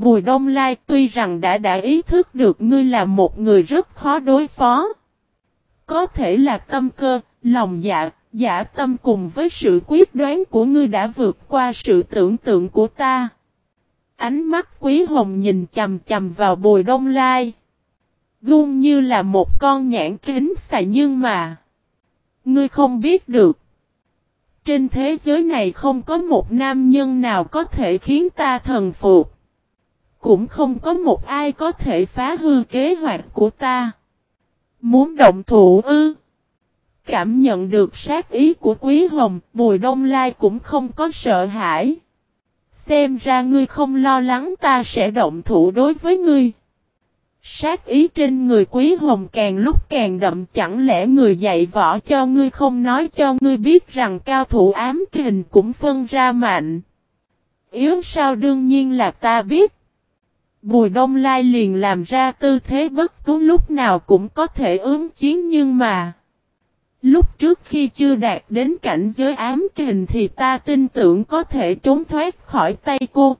Bùi Đông Lai tuy rằng đã đã ý thức được ngươi là một người rất khó đối phó. Có thể là tâm cơ, lòng dạ, giả tâm cùng với sự quyết đoán của ngươi đã vượt qua sự tưởng tượng của ta. Ánh mắt quý hồng nhìn chầm chầm vào bùi đông lai. Gung như là một con nhãn kính xài nhưng mà. Ngươi không biết được. Trên thế giới này không có một nam nhân nào có thể khiến ta thần phục. Cũng không có một ai có thể phá hư kế hoạch của ta. Muốn động thủ ư. Cảm nhận được sát ý của Quý Hồng, Bùi Đông Lai cũng không có sợ hãi. Xem ra ngươi không lo lắng ta sẽ động thủ đối với ngươi. Sát ý trên người Quý Hồng càng lúc càng đậm chẳng lẽ người dạy võ cho ngươi không nói cho ngươi biết rằng cao thủ ám kình cũng phân ra mạnh. Yếu sao đương nhiên là ta biết. Bùi Đông Lai liền làm ra tư thế bất cứ lúc nào cũng có thể ứng chiến nhưng mà, Lúc trước khi chưa đạt đến cảnh giới ám kình thì ta tin tưởng có thể trốn thoát khỏi tay cô.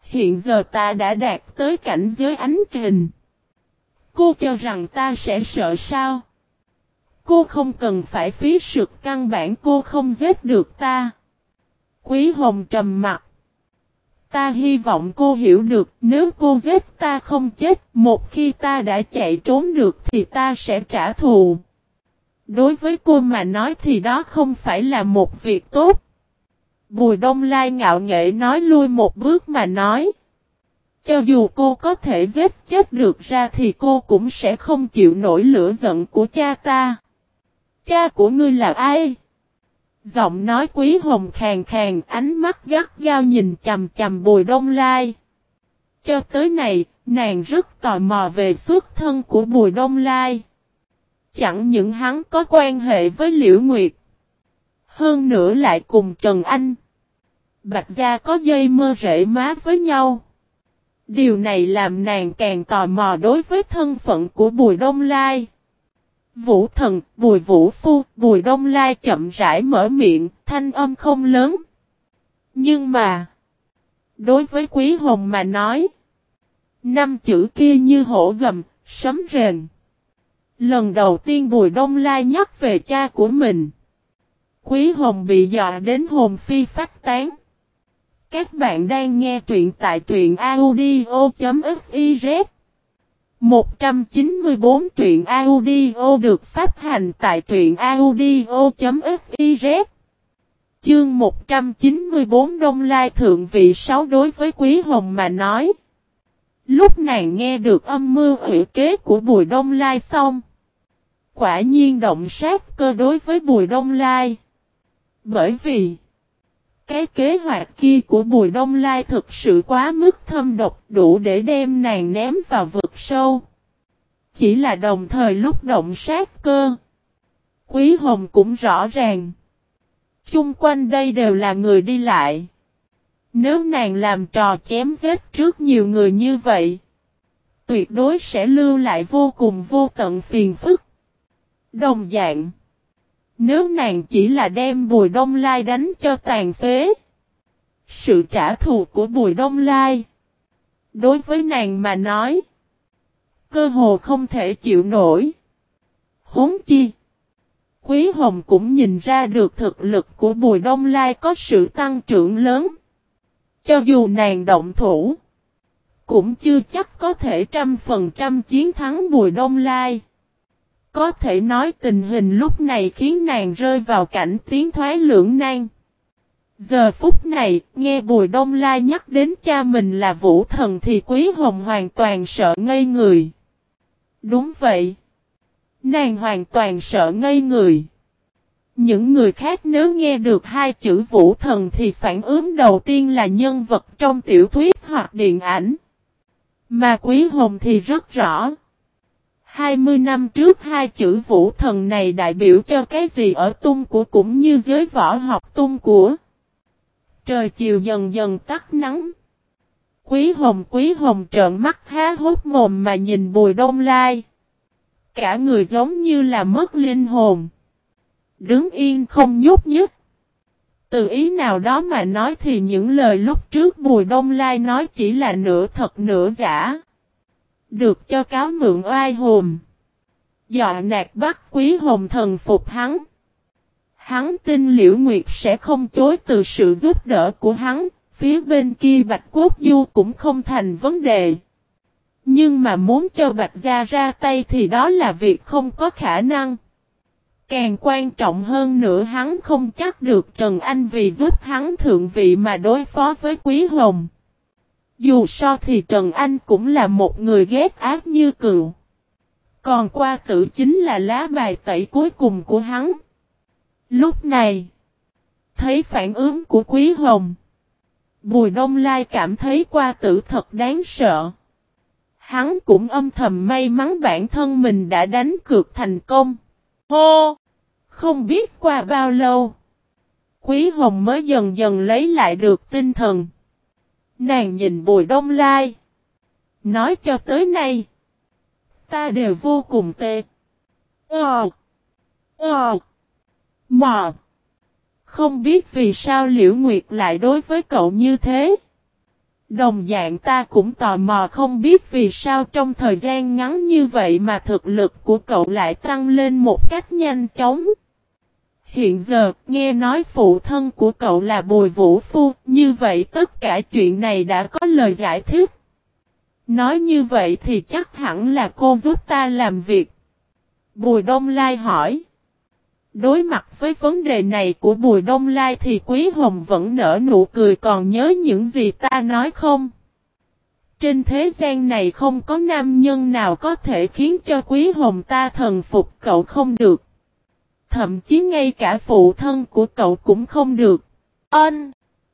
Hiện giờ ta đã đạt tới cảnh giới ánh kình. Cô cho rằng ta sẽ sợ sao? Cô không cần phải phí sực căn bản cô không giết được ta. Quý hồng trầm mặt. Ta hy vọng cô hiểu được nếu cô giết ta không chết, một khi ta đã chạy trốn được thì ta sẽ trả thù. Đối với cô mà nói thì đó không phải là một việc tốt. Bùi Đông Lai ngạo nghệ nói lui một bước mà nói. Cho dù cô có thể giết chết được ra thì cô cũng sẽ không chịu nổi lửa giận của cha ta. Cha của ngươi là ai? Giọng nói quý hồng khàng khàng, ánh mắt gắt gao nhìn chầm chầm bùi đông lai. Cho tới này, nàng rất tò mò về xuất thân của bùi đông lai. Chẳng những hắn có quan hệ với Liễu Nguyệt. Hơn nữa lại cùng Trần Anh. Bạch Gia có dây mơ rễ má với nhau. Điều này làm nàng càng tò mò đối với thân phận của Bùi Đông Lai. Vũ thần, Bùi Vũ Phu, Bùi Đông Lai chậm rãi mở miệng, thanh âm không lớn. Nhưng mà, đối với Quý Hồng mà nói, năm chữ kia như hổ gầm, sấm rền. Lần đầu tiên Bùi Đông Lai nhắc về cha của mình. Quý Hồng bị dọa đến hồn phi phách tán. Các bạn đang nghe truyện tại truyện audio.fif 194 truyện audio được phát hành tại truyện audio.fiz Chương 194 Đông Lai Thượng vị 6 đối với Quý Hồng mà nói. Lúc nàng nghe được âm mưu ủy kế của Bùi Đông Lai xong quả nhiên động sát cơ đối với Bùi Đông Lai. Bởi vì, cái kế hoạch kia của Bùi Đông Lai thực sự quá mức thâm độc đủ để đem nàng ném vào vực sâu. Chỉ là đồng thời lúc động sát cơ. Quý Hồng cũng rõ ràng. Chung quanh đây đều là người đi lại. Nếu nàng làm trò chém giết trước nhiều người như vậy, tuyệt đối sẽ lưu lại vô cùng vô tận phiền phức. Đồng dạng. Nếu nàng chỉ là đem Bùi Đông Lai đánh cho tàn phế. Sự trả thù của Bùi Đông Lai. Đối với nàng mà nói. Cơ hồ không thể chịu nổi. Huống chi. Quý Hồng cũng nhìn ra được thực lực của Bùi Đông Lai có sự tăng trưởng lớn. Cho dù nàng động thủ. Cũng chưa chắc có thể trăm phần trăm chiến thắng Bùi Đông Lai. Có thể nói tình hình lúc này khiến nàng rơi vào cảnh tiến thoái lưỡng nan. Giờ phút này, nghe Bùi Đông la nhắc đến cha mình là vũ thần thì Quý Hồng hoàn toàn sợ ngây người. Đúng vậy. Nàng hoàn toàn sợ ngây người. Những người khác nếu nghe được hai chữ vũ thần thì phản ứng đầu tiên là nhân vật trong tiểu thuyết hoặc điện ảnh. Mà Quý Hồng thì rất rõ. 20 năm trước hai chữ vũ thần này đại biểu cho cái gì ở tung của cũng như giới võ học tung của. Trời chiều dần dần tắt nắng. Quý hồng quý hồng trợn mắt há hốt mồm mà nhìn bùi đông lai. Cả người giống như là mất linh hồn. Đứng yên không nhúc nhích. Từ ý nào đó mà nói thì những lời lúc trước Bùi Đông Lai nói chỉ là nửa thật nửa giả. Được cho cáo mượn oai hồn. Dọa nạt bắt quý hồn thần phục hắn. Hắn tin Liễu Nguyệt sẽ không chối từ sự giúp đỡ của hắn, phía bên kia Bạch Quốc Du cũng không thành vấn đề. Nhưng mà muốn cho Bạch Gia ra tay thì đó là việc không có khả năng. Càng quan trọng hơn nữa hắn không chắc được Trần Anh vì giúp hắn thượng vị mà đối phó với Quý Hồng. Dù sao thì Trần Anh cũng là một người ghét ác như cựu. Còn qua tử chính là lá bài tẩy cuối cùng của hắn. Lúc này, thấy phản ứng của Quý Hồng. Bùi Đông Lai cảm thấy qua tử thật đáng sợ. Hắn cũng âm thầm may mắn bản thân mình đã đánh cược thành công. Hô! Không biết qua bao lâu. Quý Hồng mới dần dần lấy lại được tinh thần. Nàng nhìn Bùi Đông Lai. Nói cho tới nay. Ta đều vô cùng tệ. Ờ. Ờ. Mò. Không biết vì sao Liễu Nguyệt lại đối với cậu như thế. Đồng dạng ta cũng tò mò không biết vì sao trong thời gian ngắn như vậy mà thực lực của cậu lại tăng lên một cách nhanh chóng. Hiện giờ, nghe nói phụ thân của cậu là Bùi Vũ Phu, như vậy tất cả chuyện này đã có lời giải thích. Nói như vậy thì chắc hẳn là cô giúp ta làm việc. Bùi Đông Lai hỏi. Đối mặt với vấn đề này của Bùi Đông Lai thì Quý Hồng vẫn nở nụ cười còn nhớ những gì ta nói không? Trên thế gian này không có nam nhân nào có thể khiến cho Quý Hồng ta thần phục cậu không được. Thậm chí ngay cả phụ thân của cậu cũng không được. Ân!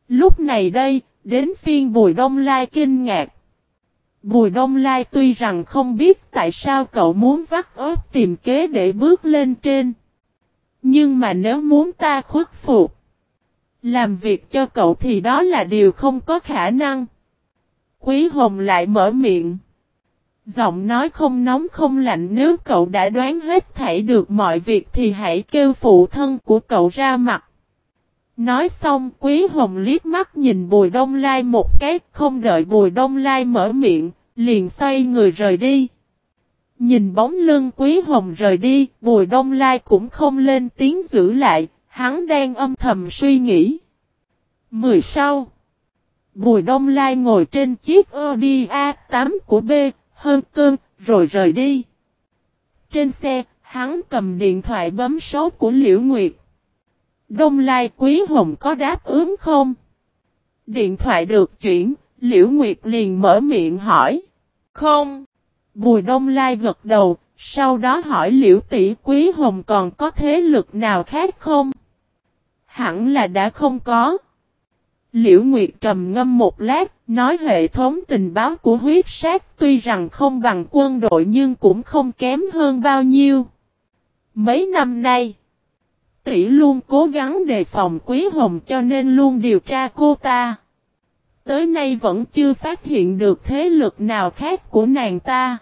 Lúc này đây, đến phiên Bùi Đông Lai kinh ngạc. Bùi Đông Lai tuy rằng không biết tại sao cậu muốn vắt ớt tìm kế để bước lên trên. Nhưng mà nếu muốn ta khuất phục, làm việc cho cậu thì đó là điều không có khả năng. Quý Hồng lại mở miệng. Giọng nói không nóng không lạnh nếu cậu đã đoán hết thảy được mọi việc thì hãy kêu phụ thân của cậu ra mặt. Nói xong Quý Hồng liếc mắt nhìn Bùi Đông Lai một cái không đợi Bùi Đông Lai mở miệng, liền xoay người rời đi. Nhìn bóng lưng Quý Hồng rời đi, Bùi Đông Lai cũng không lên tiếng giữ lại, hắn đang âm thầm suy nghĩ. Mười sau Bùi Đông Lai ngồi trên chiếc Audi A8 của B, hơn cơn, rồi rời đi. Trên xe, hắn cầm điện thoại bấm số của Liễu Nguyệt. Đông Lai Quý Hồng có đáp ứng không? Điện thoại được chuyển, Liễu Nguyệt liền mở miệng hỏi. Không. Bùi Đông Lai gật đầu, sau đó hỏi Liễu tỷ Quý Hồng còn có thế lực nào khác không? Hẳn là đã không có. Liễu Nguyệt trầm ngâm một lát, nói hệ thống tình báo của huyết sát tuy rằng không bằng quân đội nhưng cũng không kém hơn bao nhiêu. Mấy năm nay, tỷ luôn cố gắng đề phòng Quý Hồng cho nên luôn điều tra cô ta. Tới nay vẫn chưa phát hiện được thế lực nào khác của nàng ta.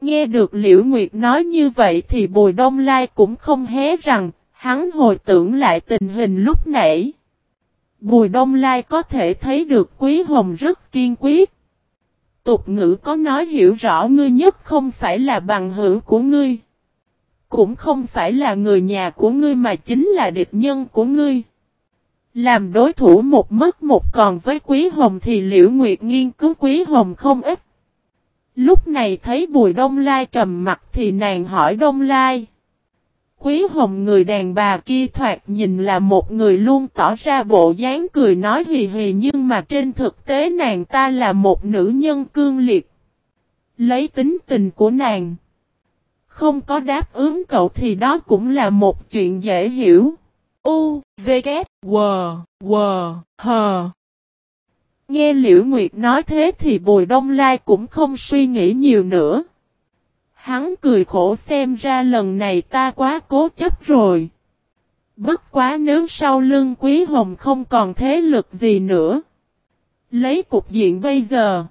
Nghe được Liễu Nguyệt nói như vậy thì Bùi Đông Lai cũng không hé rằng, hắn hồi tưởng lại tình hình lúc nãy. Bùi Đông Lai có thể thấy được Quý Hồng rất kiên quyết. Tục ngữ có nói hiểu rõ ngươi nhất không phải là bằng hữu của ngươi. Cũng không phải là người nhà của ngươi mà chính là địch nhân của ngươi. Làm đối thủ một mất một còn với Quý Hồng thì Liễu Nguyệt nghiên cứu Quý Hồng không ít. Lúc này thấy Bùi Đông Lai trầm mặt thì nàng hỏi Đông Lai. Quý hồng người đàn bà kia thoạt nhìn là một người luôn tỏ ra bộ dáng cười nói hì hì nhưng mà trên thực tế nàng ta là một nữ nhân cương liệt. Lấy tính tình của nàng. Không có đáp ứng cậu thì đó cũng là một chuyện dễ hiểu. U, V, K, W, W, H. Nghe Liễu Nguyệt nói thế thì Bùi Đông Lai cũng không suy nghĩ nhiều nữa. Hắn cười khổ xem ra lần này ta quá cố chấp rồi. Bất quá nếu sau lưng Quý Hồng không còn thế lực gì nữa. Lấy cục diện bây giờ.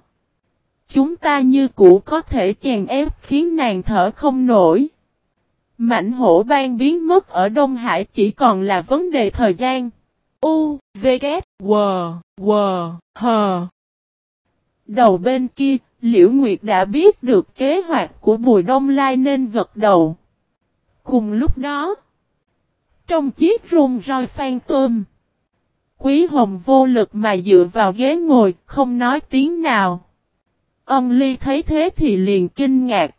Chúng ta như cũ có thể chèn ép khiến nàng thở không nổi. Mảnh hổ ban biến mất ở Đông Hải chỉ còn là vấn đề thời gian. U, V, K, W, W, H. Đầu bên kia, Liễu Nguyệt đã biết được kế hoạch của Bùi Đông Lai nên gật đầu. Cùng lúc đó, trong chiếc rung roi phan tôm, Quý Hồng vô lực mà dựa vào ghế ngồi, không nói tiếng nào. Ông Ly thấy thế thì liền kinh ngạc.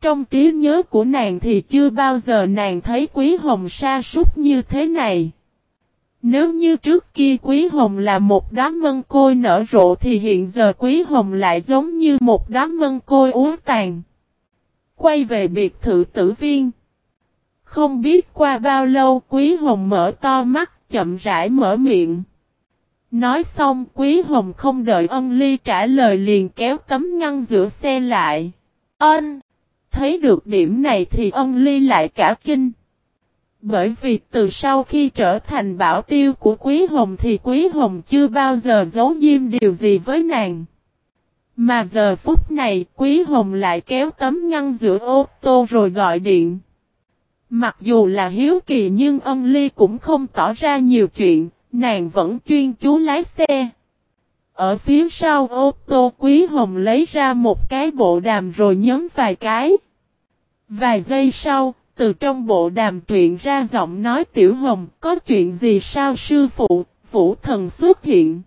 Trong trí nhớ của nàng thì chưa bao giờ nàng thấy Quý Hồng sa sút như thế này. Nếu như trước kia Quý Hồng là một đám mân côi nở rộ thì hiện giờ Quý Hồng lại giống như một đám mân côi úa tàn. Quay về biệt thự tử viên. Không biết qua bao lâu Quý Hồng mở to mắt, chậm rãi mở miệng. Nói xong, Quý Hồng không đợi ân ly trả lời liền kéo tấm ngăn giữa xe lại. Ân! Thấy được điểm này thì ân ly lại cả kinh. Bởi vì từ sau khi trở thành bảo tiêu của Quý Hồng thì Quý Hồng chưa bao giờ giấu diêm điều gì với nàng. Mà giờ phút này Quý Hồng lại kéo tấm ngăn giữa ô tô rồi gọi điện. Mặc dù là hiếu kỳ nhưng ân ly cũng không tỏ ra nhiều chuyện, nàng vẫn chuyên chú lái xe. Ở phía sau ô tô Quý Hồng lấy ra một cái bộ đàm rồi nhấn vài cái. Vài giây sau, từ trong bộ đàm truyện ra giọng nói Tiểu Hồng, có chuyện gì sao sư phụ, vũ thần xuất hiện.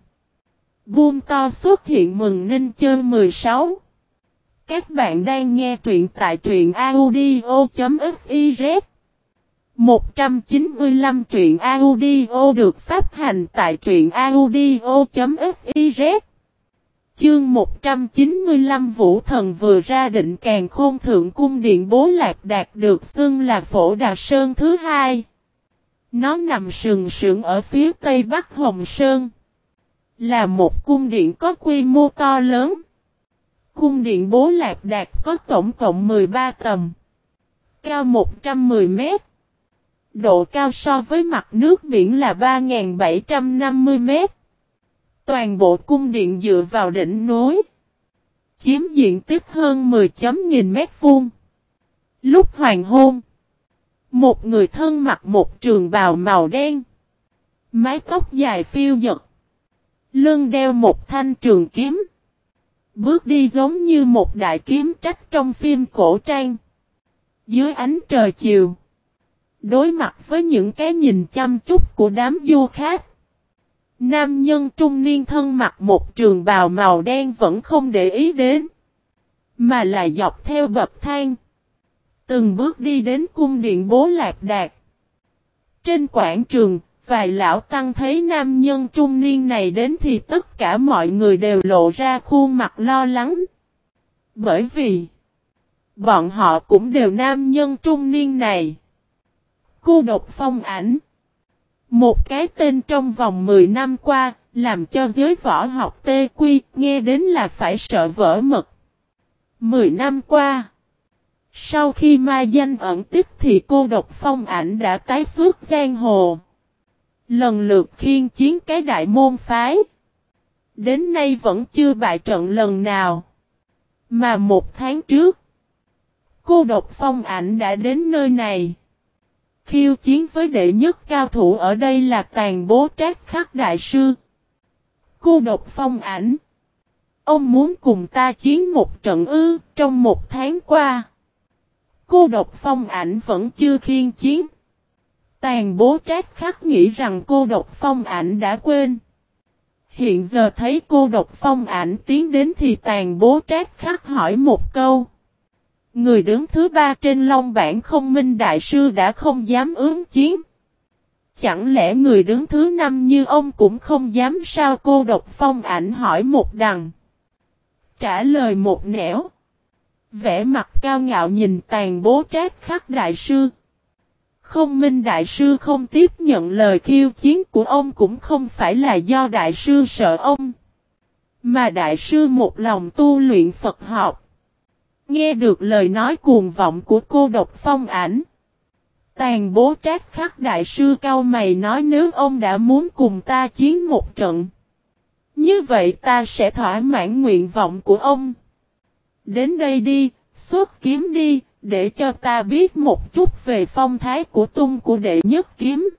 Buông to xuất hiện mừng ninh chương 16. Các bạn đang nghe truyện tại truyện audio.fiz 195 truyện audio được phát hành tại truyện audio.fiz Chương 195 Vũ Thần vừa ra định càng khôn thượng cung điện bố lạc đạt được xưng là phổ đà sơn thứ hai. Nó nằm sừng sững ở phía tây bắc Hồng Sơn. Là một cung điện có quy mô to lớn. Cung điện bố lạc đạt có tổng cộng 13 tầng. Cao 110 mét. Độ cao so với mặt nước biển là 3.750 mét. Toàn bộ cung điện dựa vào đỉnh núi. Chiếm diện tích hơn 10 chấm nghìn mét vuông. Lúc hoàng hôn. Một người thân mặc một trường bào màu đen. Mái tóc dài phiêu dật. Lưng đeo một thanh trường kiếm. Bước đi giống như một đại kiếm trách trong phim cổ trang. Dưới ánh trời chiều. Đối mặt với những cái nhìn chăm chút của đám du khách. Nam nhân trung niên thân mặc một trường bào màu đen vẫn không để ý đến. Mà là dọc theo bậc thang. Từng bước đi đến cung điện bố lạc đạt. Trên quảng trường, vài lão tăng thấy nam nhân trung niên này đến thì tất cả mọi người đều lộ ra khuôn mặt lo lắng. Bởi vì, bọn họ cũng đều nam nhân trung niên này. Cô độc phong ảnh. Một cái tên trong vòng 10 năm qua, làm cho giới võ học tê quy, nghe đến là phải sợ vỡ mật. 10 năm qua, sau khi mai danh ẩn tích thì cô độc phong ảnh đã tái xuất giang hồ. Lần lượt khiên chiến cái đại môn phái. Đến nay vẫn chưa bại trận lần nào. Mà một tháng trước, cô độc phong ảnh đã đến nơi này. Khiêu chiến với đệ nhất cao thủ ở đây là tàn bố trác khắc đại sư. Cô độc phong ảnh. Ông muốn cùng ta chiến một trận ư, trong một tháng qua. Cô độc phong ảnh vẫn chưa khiên chiến. Tàn bố trác khắc nghĩ rằng cô độc phong ảnh đã quên. Hiện giờ thấy cô độc phong ảnh tiến đến thì tàn bố trác khắc hỏi một câu. Người đứng thứ ba trên long bản không minh đại sư đã không dám ứng chiến. Chẳng lẽ người đứng thứ năm như ông cũng không dám sao cô độc phong ảnh hỏi một đằng. Trả lời một nẻo. Vẽ mặt cao ngạo nhìn tàn bố trác khắc đại sư. Không minh đại sư không tiếp nhận lời khiêu chiến của ông cũng không phải là do đại sư sợ ông. Mà đại sư một lòng tu luyện Phật học. Nghe được lời nói cuồng vọng của cô độc phong ảnh. Tàn bố trác khắc đại sư cao mày nói nếu ông đã muốn cùng ta chiến một trận. Như vậy ta sẽ thỏa mãn nguyện vọng của ông. Đến đây đi, xuất kiếm đi, để cho ta biết một chút về phong thái của tung của đệ nhất kiếm.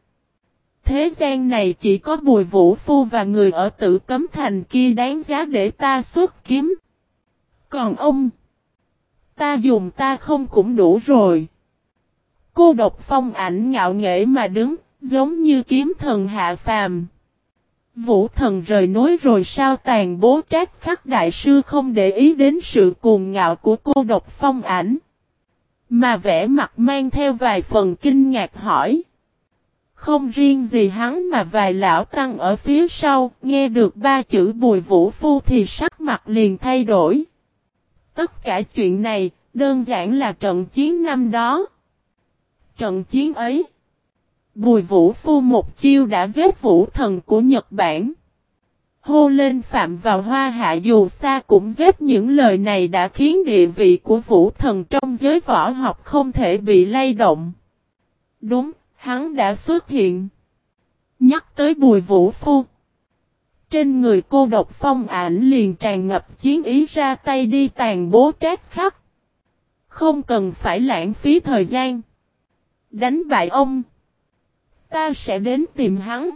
thế gian này chỉ có bùi vũ phu và người ở tử cấm thành kia đáng giá để ta xuất kiếm. Còn ông, ta dùng ta không cũng đủ rồi. Cô độc phong ảnh ngạo nghễ mà đứng, giống như kiếm thần hạ phàm. Vũ thần rời núi rồi sao tàn bố trác khắc đại sư không để ý đến sự cuồng ngạo của cô độc phong ảnh. Mà vẻ mặt mang theo vài phần kinh ngạc hỏi. Không riêng gì hắn mà vài lão tăng ở phía sau, nghe được ba chữ bùi vũ phu thì sắc mặt liền thay đổi. Tất cả chuyện này, đơn giản là trận chiến năm đó. Trận chiến ấy, bùi vũ phu một chiêu đã giết vũ thần của Nhật Bản. Hô lên phạm vào hoa hạ dù xa cũng giết những lời này đã khiến địa vị của vũ thần trong giới võ học không thể bị lay động. Đúng, hắn đã xuất hiện. Nhắc tới bùi vũ phu. Trên người cô độc phong ảnh liền tràn ngập chiến ý ra tay đi tàn bố trát khắc. Không cần phải lãng phí thời gian. Đánh bại ông. Ta sẽ đến tìm hắn.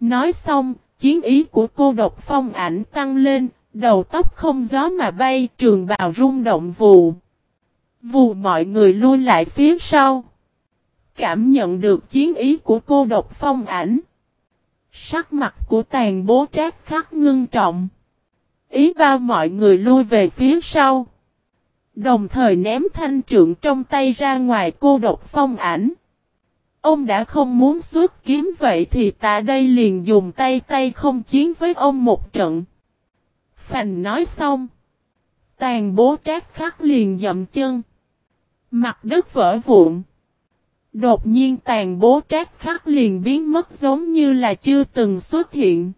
Nói xong, chiến ý của cô độc phong ảnh tăng lên, đầu tóc không gió mà bay, trường bào rung động vù. Vù mọi người lui lại phía sau. Cảm nhận được chiến ý của cô độc phong ảnh. Sắc mặt của tàn bố trác khắc ngưng trọng. Ý bao mọi người lui về phía sau. Đồng thời ném thanh trượng trong tay ra ngoài cô độc phong ảnh. Ông đã không muốn xuất kiếm vậy thì ta đây liền dùng tay tay không chiến với ông một trận. Phành nói xong. Tàn bố trác khắc liền dậm chân. Mặt đất vỡ vụn. Đột nhiên tàn bố trác khắc liền biến mất giống như là chưa từng xuất hiện.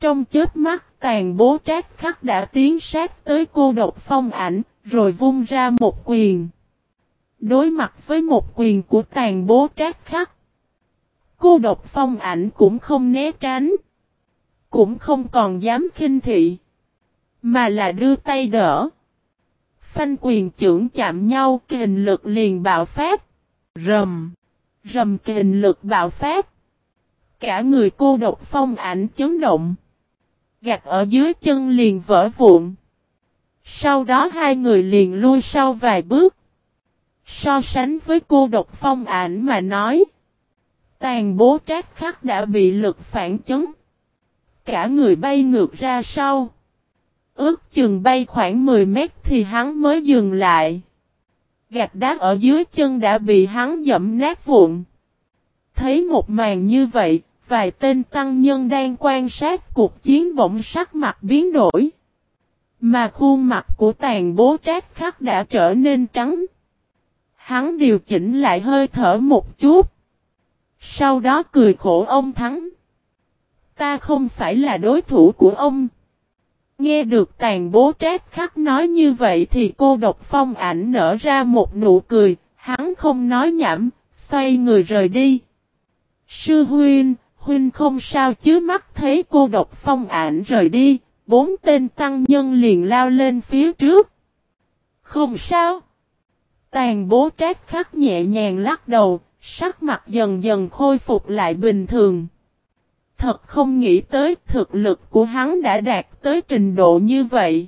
Trong chết mắt tàn bố trác khắc đã tiến sát tới cô độc phong ảnh, rồi vung ra một quyền. Đối mặt với một quyền của tàn bố trác khắc. Cô độc phong ảnh cũng không né tránh. Cũng không còn dám khinh thị. Mà là đưa tay đỡ. Phanh quyền trưởng chạm nhau kình lực liền bạo phát. Rầm. Rầm kình lực bạo phát. Cả người cô độc phong ảnh chấn động. Gạch ở dưới chân liền vỡ vụn. Sau đó hai người liền lui sau vài bước. So sánh với cô độc phong ảnh mà nói. Tàn bố trác khắc đã bị lực phản chấn. Cả người bay ngược ra sau. Ước chừng bay khoảng 10 mét thì hắn mới dừng lại. Gạch đá ở dưới chân đã bị hắn dẫm nát vụn. Thấy một màn như vậy, vài tên tăng nhân đang quan sát cuộc chiến bỗng sắc mặt biến đổi. Mà khuôn mặt của tàn bố trác khắc đã trở nên trắng. Hắn điều chỉnh lại hơi thở một chút. Sau đó cười khổ ông thắng. Ta không phải là đối thủ của ông. Nghe được tàn bố trác khắc nói như vậy thì cô độc phong ảnh nở ra một nụ cười, hắn không nói nhảm, xoay người rời đi. Sư huynh, huynh không sao chứ mắt thấy cô độc phong ảnh rời đi, bốn tên tăng nhân liền lao lên phía trước. Không sao. Tàn bố trác khắc nhẹ nhàng lắc đầu, sắc mặt dần dần khôi phục lại bình thường. Thật không nghĩ tới thực lực của hắn đã đạt tới trình độ như vậy.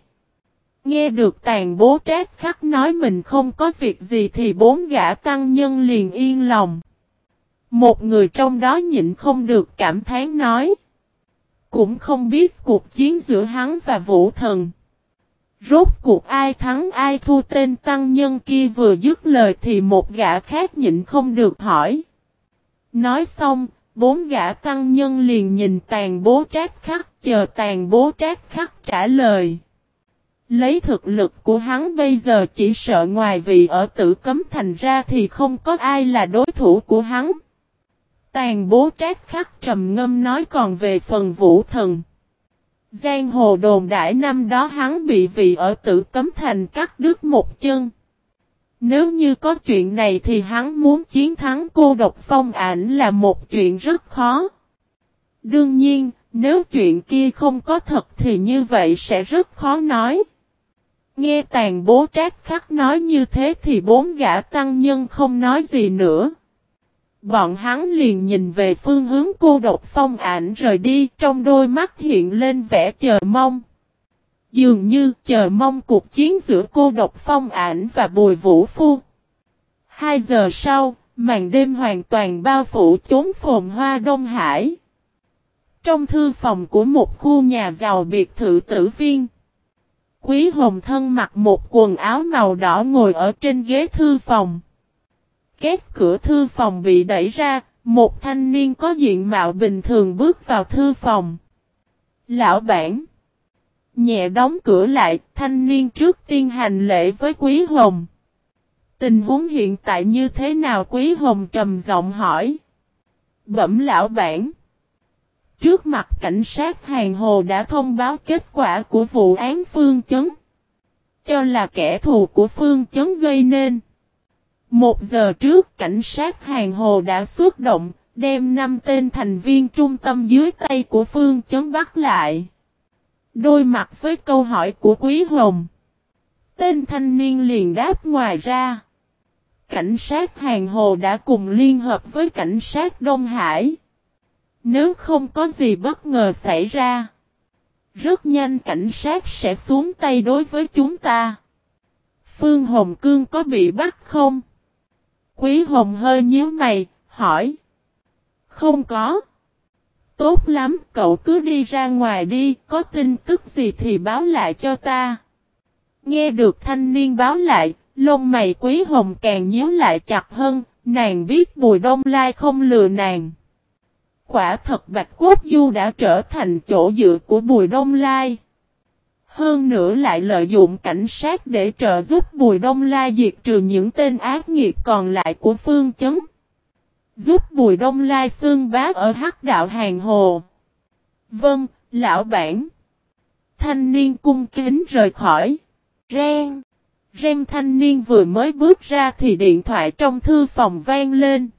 Nghe được tàn bố trác khắc nói mình không có việc gì thì bốn gã tăng nhân liền yên lòng. Một người trong đó nhịn không được cảm thán nói. Cũng không biết cuộc chiến giữa hắn và vũ thần. Rốt cuộc ai thắng ai thua tên tăng nhân kia vừa dứt lời thì một gã khác nhịn không được hỏi. Nói xong, bốn gã tăng nhân liền nhìn tàn bố trác khắc, chờ tàn bố trác khắc trả lời. Lấy thực lực của hắn bây giờ chỉ sợ ngoài vị ở tử cấm thành ra thì không có ai là đối thủ của hắn. Tàn bố trác khắc trầm ngâm nói còn về phần vũ thần. Giang hồ đồn đại năm đó hắn bị vị ở tử cấm thành cắt đứt một chân. Nếu như có chuyện này thì hắn muốn chiến thắng cô độc phong ảnh là một chuyện rất khó. Đương nhiên, nếu chuyện kia không có thật thì như vậy sẽ rất khó nói. Nghe tàn bố trác khắc nói như thế thì bốn gã tăng nhân không nói gì nữa. Bọn hắn liền nhìn về phương hướng cô độc phong ảnh rời đi trong đôi mắt hiện lên vẻ chờ mong. Dường như chờ mong cuộc chiến giữa cô độc phong ảnh và bùi vũ phu. Hai giờ sau, màn đêm hoàn toàn bao phủ chốn phồn hoa Đông Hải. Trong thư phòng của một khu nhà giàu biệt thự tử viên. Quý hồng thân mặc một quần áo màu đỏ ngồi ở trên ghế thư phòng. Két cửa thư phòng bị đẩy ra, một thanh niên có diện mạo bình thường bước vào thư phòng. Lão bản. Nhẹ đóng cửa lại, thanh niên trước tiên hành lễ với Quý Hồng. Tình huống hiện tại như thế nào Quý Hồng trầm giọng hỏi. Bẩm lão bản. Trước mặt cảnh sát hàng hồ đã thông báo kết quả của vụ án Phương Chấn. Cho là kẻ thù của Phương Chấn gây nên. Một giờ trước cảnh sát hàng hồ đã xuất động, đem năm tên thành viên trung tâm dưới tay của Phương Chấn bắt lại. Đôi mặt với câu hỏi của Quý Hồng. Tên thanh niên liền đáp ngoài ra. Cảnh sát hàng hồ đã cùng liên hợp với cảnh sát Đông Hải. Nếu không có gì bất ngờ xảy ra. Rất nhanh cảnh sát sẽ xuống tay đối với chúng ta. Phương Hồng Cương có bị bắt không? Quý Hồng hơi nhíu mày, hỏi. Không có. Tốt lắm, cậu cứ đi ra ngoài đi, có tin tức gì thì báo lại cho ta. Nghe được thanh niên báo lại, lông mày Quý Hồng càng nhíu lại chặt hơn, nàng biết Bùi Đông Lai không lừa nàng. Quả thật Bạch cốt Du đã trở thành chỗ dựa của Bùi Đông Lai. Hơn nữa lại lợi dụng cảnh sát để trợ giúp Bùi Đông Lai diệt trừ những tên ác nghiệt còn lại của phương chấn. Giúp Bùi Đông Lai xương bá ở hắc đạo hàng hồ. Vâng, lão bản. Thanh niên cung kính rời khỏi. Ren. Ren thanh niên vừa mới bước ra thì điện thoại trong thư phòng vang lên.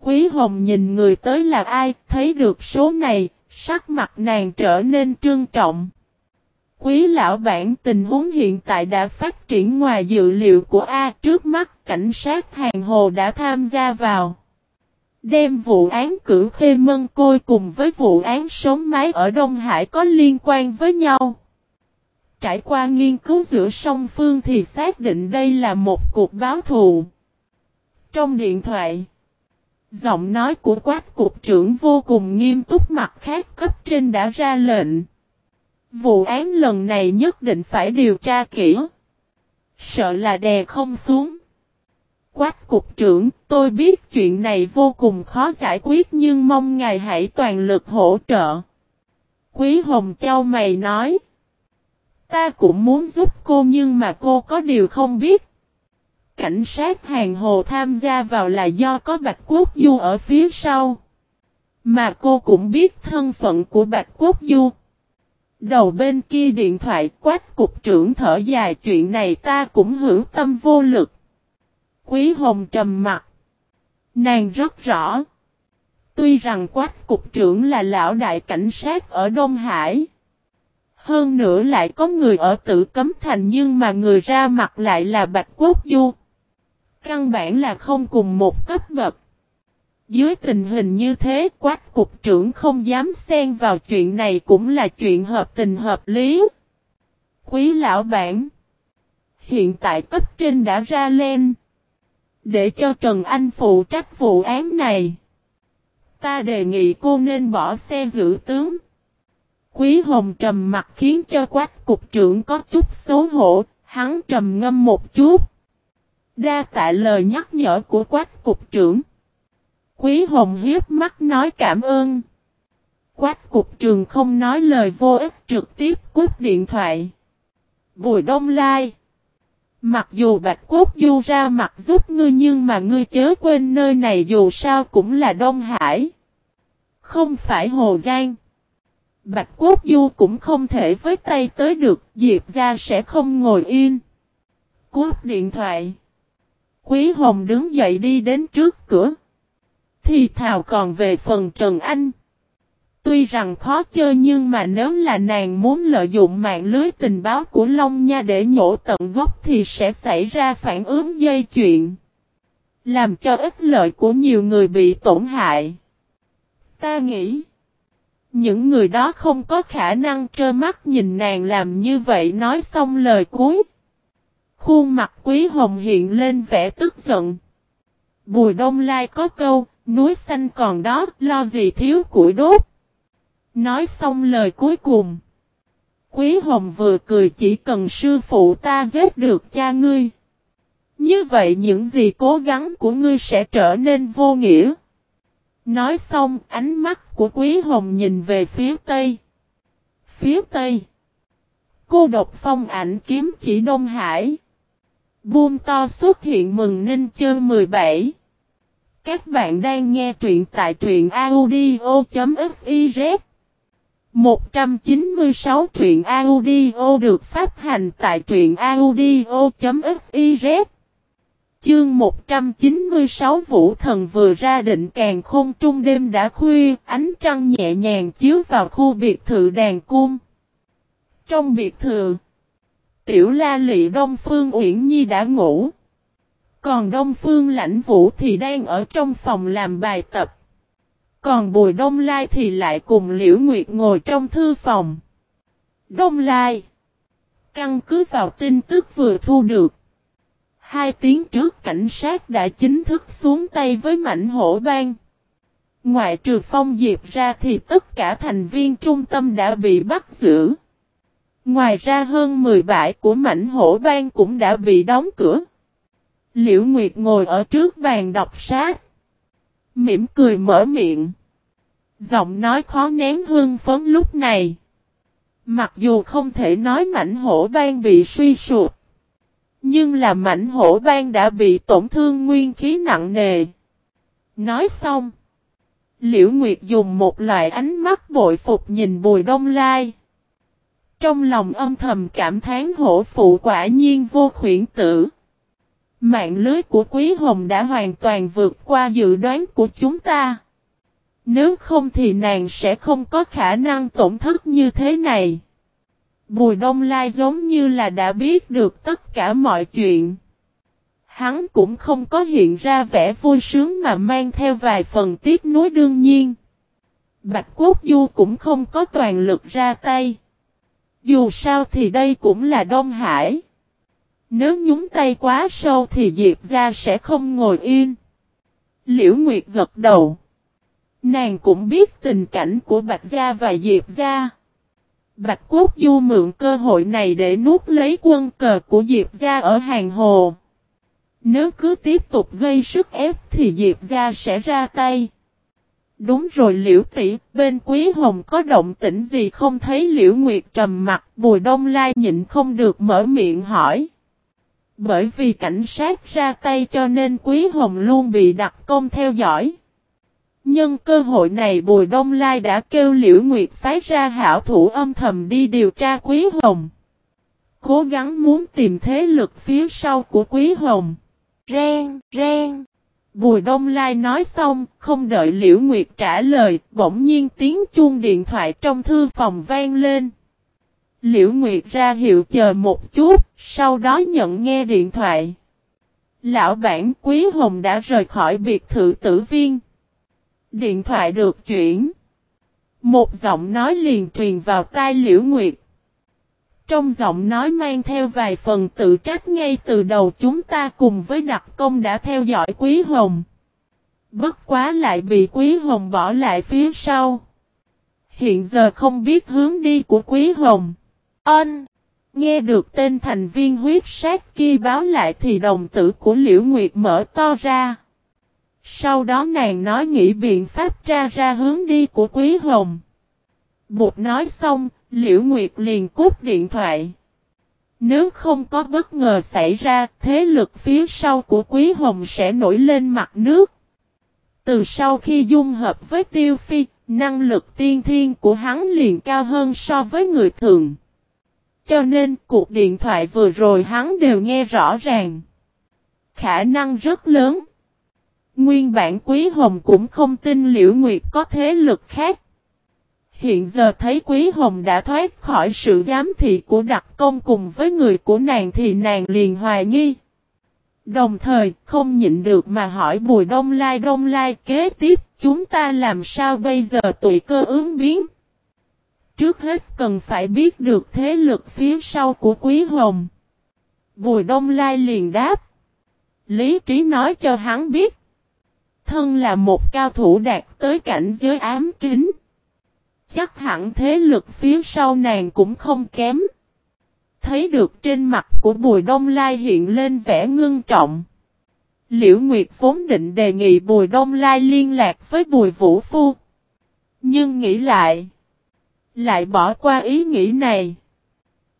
Quý Hồng nhìn người tới là ai, thấy được số này, sắc mặt nàng trở nên trương trọng. Quý lão bản tình huống hiện tại đã phát triển ngoài dự liệu của A trước mắt cảnh sát hàng hồ đã tham gia vào. Đem vụ án cử khê mân côi cùng với vụ án sống mái ở Đông Hải có liên quan với nhau. Trải qua nghiên cứu giữa song phương thì xác định đây là một cuộc báo thù. Trong điện thoại, giọng nói của quát cục trưởng vô cùng nghiêm túc mặt khác cấp trên đã ra lệnh. Vụ án lần này nhất định phải điều tra kỹ. Sợ là đè không xuống quát cục trưởng, tôi biết chuyện này vô cùng khó giải quyết nhưng mong ngài hãy toàn lực hỗ trợ. Quý Hồng Châu mày nói. Ta cũng muốn giúp cô nhưng mà cô có điều không biết. Cảnh sát hàng hồ tham gia vào là do có Bạch Quốc Du ở phía sau. Mà cô cũng biết thân phận của Bạch Quốc Du. Đầu bên kia điện thoại quát cục trưởng thở dài chuyện này ta cũng hữu tâm vô lực. Quý hồng trầm mặt. Nàng rất rõ. Tuy rằng quách cục trưởng là lão đại cảnh sát ở Đông Hải. Hơn nữa lại có người ở tử cấm thành nhưng mà người ra mặt lại là Bạch Quốc Du. Căn bản là không cùng một cấp bậc. Dưới tình hình như thế, quách cục trưởng không dám xen vào chuyện này cũng là chuyện hợp tình hợp lý. Quý lão bản. Hiện tại cấp trên đã ra lên. Để cho Trần Anh phụ trách vụ án này. Ta đề nghị cô nên bỏ xe giữ tướng. Quý hồng trầm mặt khiến cho quách cục trưởng có chút xấu hổ, hắn trầm ngâm một chút. Đa tại lời nhắc nhở của quách cục trưởng. Quý Hồng hiếp mắt nói cảm ơn. Quách cục trường không nói lời vô ích trực tiếp cúp điện thoại. Bùi Đông Lai. Mặc dù Bạch Quốc Du ra mặt giúp ngươi nhưng mà ngươi chớ quên nơi này dù sao cũng là Đông Hải. Không phải Hồ Giang. Bạch Quốc Du cũng không thể với tay tới được, Diệp ra sẽ không ngồi yên. Cúp điện thoại. Quý Hồng đứng dậy đi đến trước cửa thì thảo còn về phần Trần Anh. Tuy rằng khó chơi nhưng mà nếu là nàng muốn lợi dụng mạng lưới tình báo của Long Nha để nhổ tận gốc thì sẽ xảy ra phản ứng dây chuyện. Làm cho ích lợi của nhiều người bị tổn hại. Ta nghĩ. Những người đó không có khả năng trơ mắt nhìn nàng làm như vậy nói xong lời cuối. Khuôn mặt quý hồng hiện lên vẻ tức giận. Bùi đông lai có câu, núi xanh còn đó, lo gì thiếu củi đốt. Nói xong lời cuối cùng. Quý hồng vừa cười chỉ cần sư phụ ta giết được cha ngươi. Như vậy những gì cố gắng của ngươi sẽ trở nên vô nghĩa. Nói xong, ánh mắt của quý hồng nhìn về phía tây. Phía tây. Cô độc phong ảnh kiếm chỉ Đông Hải. Buông to xuất hiện mừng ninh chương 17. Các bạn đang nghe truyện tại truyện audio.fif 196 truyện audio được phát hành tại truyện audio.fiz Chương 196 Vũ Thần vừa ra định càng khôn trung đêm đã khuya, ánh trăng nhẹ nhàng chiếu vào khu biệt thự đàn cung. Trong biệt thự, Tiểu La Lị Đông Phương Uyển Nhi đã ngủ. Còn Đông Phương Lãnh Vũ thì đang ở trong phòng làm bài tập. Còn Bùi Đông Lai thì lại cùng Liễu Nguyệt ngồi trong thư phòng. Đông Lai Căn cứ vào tin tức vừa thu được. Hai tiếng trước cảnh sát đã chính thức xuống tay với mảnh hổ bang. Ngoại trừ phong diệp ra thì tất cả thành viên trung tâm đã bị bắt giữ. Ngoài ra hơn 10 bãi của mảnh hổ bang cũng đã bị đóng cửa. Liễu Nguyệt ngồi ở trước bàn đọc sát. Mỉm cười mở miệng. Giọng nói khó nén hương phấn lúc này. Mặc dù không thể nói mảnh hổ ban bị suy sụp. Nhưng là mảnh hổ ban đã bị tổn thương nguyên khí nặng nề. Nói xong. Liễu Nguyệt dùng một loại ánh mắt bội phục nhìn Bùi Đông Lai. Trong lòng âm thầm cảm thán hổ phụ quả nhiên vô khuyển tử. Mạng lưới của Quý Hồng đã hoàn toàn vượt qua dự đoán của chúng ta. Nếu không thì nàng sẽ không có khả năng tổn thất như thế này. Bùi Đông Lai giống như là đã biết được tất cả mọi chuyện. Hắn cũng không có hiện ra vẻ vui sướng mà mang theo vài phần tiếc nuối đương nhiên. Bạch Quốc Du cũng không có toàn lực ra tay. Dù sao thì đây cũng là Đông Hải. Nếu nhúng tay quá sâu thì Diệp ra sẽ không ngồi yên. Liễu Nguyệt gật đầu. Nàng cũng biết tình cảnh của Bạch Gia và Diệp Gia. Bạch Quốc Du mượn cơ hội này để nuốt lấy quân cờ của Diệp Gia ở Hàng Hồ. Nếu cứ tiếp tục gây sức ép thì Diệp Gia sẽ ra tay. Đúng rồi Liễu tỷ, bên Quý Hồng có động tĩnh gì không thấy Liễu Nguyệt trầm mặt, Bùi Đông Lai nhịn không được mở miệng hỏi. Bởi vì cảnh sát ra tay cho nên Quý Hồng luôn bị đặc công theo dõi. Nhân cơ hội này Bùi Đông Lai đã kêu Liễu Nguyệt phái ra hảo thủ âm thầm đi điều tra Quý Hồng. Cố gắng muốn tìm thế lực phía sau của Quý Hồng. Ren, ren. Bùi Đông Lai nói xong, không đợi Liễu Nguyệt trả lời, bỗng nhiên tiếng chuông điện thoại trong thư phòng vang lên. Liễu Nguyệt ra hiệu chờ một chút, sau đó nhận nghe điện thoại. Lão bản Quý Hồng đã rời khỏi biệt thự tử viên. Điện thoại được chuyển. Một giọng nói liền truyền vào tai Liễu Nguyệt. Trong giọng nói mang theo vài phần tự trách ngay từ đầu chúng ta cùng với đặc công đã theo dõi Quý Hồng. Bất quá lại bị Quý Hồng bỏ lại phía sau. Hiện giờ không biết hướng đi của Quý Hồng. Ân! Nghe được tên thành viên huyết sát kia báo lại thì đồng tử của Liễu Nguyệt mở to ra. Sau đó nàng nói nghĩ biện pháp tra ra hướng đi của Quý Hồng. Bụt nói xong, Liễu Nguyệt liền cúp điện thoại. Nếu không có bất ngờ xảy ra, thế lực phía sau của Quý Hồng sẽ nổi lên mặt nước. Từ sau khi dung hợp với Tiêu Phi, năng lực tiên thiên của hắn liền cao hơn so với người thường. Cho nên cuộc điện thoại vừa rồi hắn đều nghe rõ ràng. Khả năng rất lớn. Nguyên bản Quý Hồng cũng không tin Liễu Nguyệt có thế lực khác. Hiện giờ thấy Quý Hồng đã thoát khỏi sự giám thị của đặc công cùng với người của nàng thì nàng liền hoài nghi. Đồng thời, không nhịn được mà hỏi Bùi Đông Lai Đông Lai, kế tiếp chúng ta làm sao bây giờ tụi cơ ứng biến. Trước hết cần phải biết được thế lực phía sau của Quý Hồng. Bùi Đông Lai liền đáp. Lý trí nói cho hắn biết. Thân là một cao thủ đạt tới cảnh giới ám kính. Chắc hẳn thế lực phía sau nàng cũng không kém. Thấy được trên mặt của Bùi Đông Lai hiện lên vẻ ngưng trọng. Liễu Nguyệt vốn định đề nghị Bùi Đông Lai liên lạc với Bùi Vũ Phu. Nhưng nghĩ lại. Lại bỏ qua ý nghĩ này.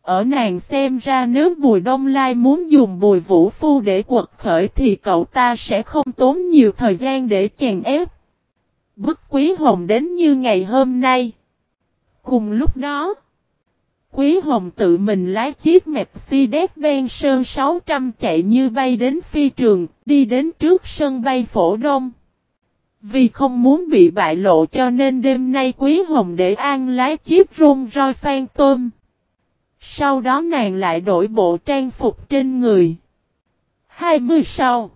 Ở nàng xem ra nếu Bùi Đông Lai muốn dùng Bùi Vũ Phu để quật khởi thì cậu ta sẽ không tốn nhiều thời gian để chèn ép. Bức Quý Hồng đến như ngày hôm nay. Cùng lúc đó, Quý Hồng tự mình lái chiếc Mercedes-Benz Sơn 600 chạy như bay đến phi trường, đi đến trước sân bay phổ đông. Vì không muốn bị bại lộ cho nên đêm nay Quý Hồng để an lái chiếc rung roi phan tôm. Sau đó nàng lại đổi bộ trang phục trên người. 20 sau.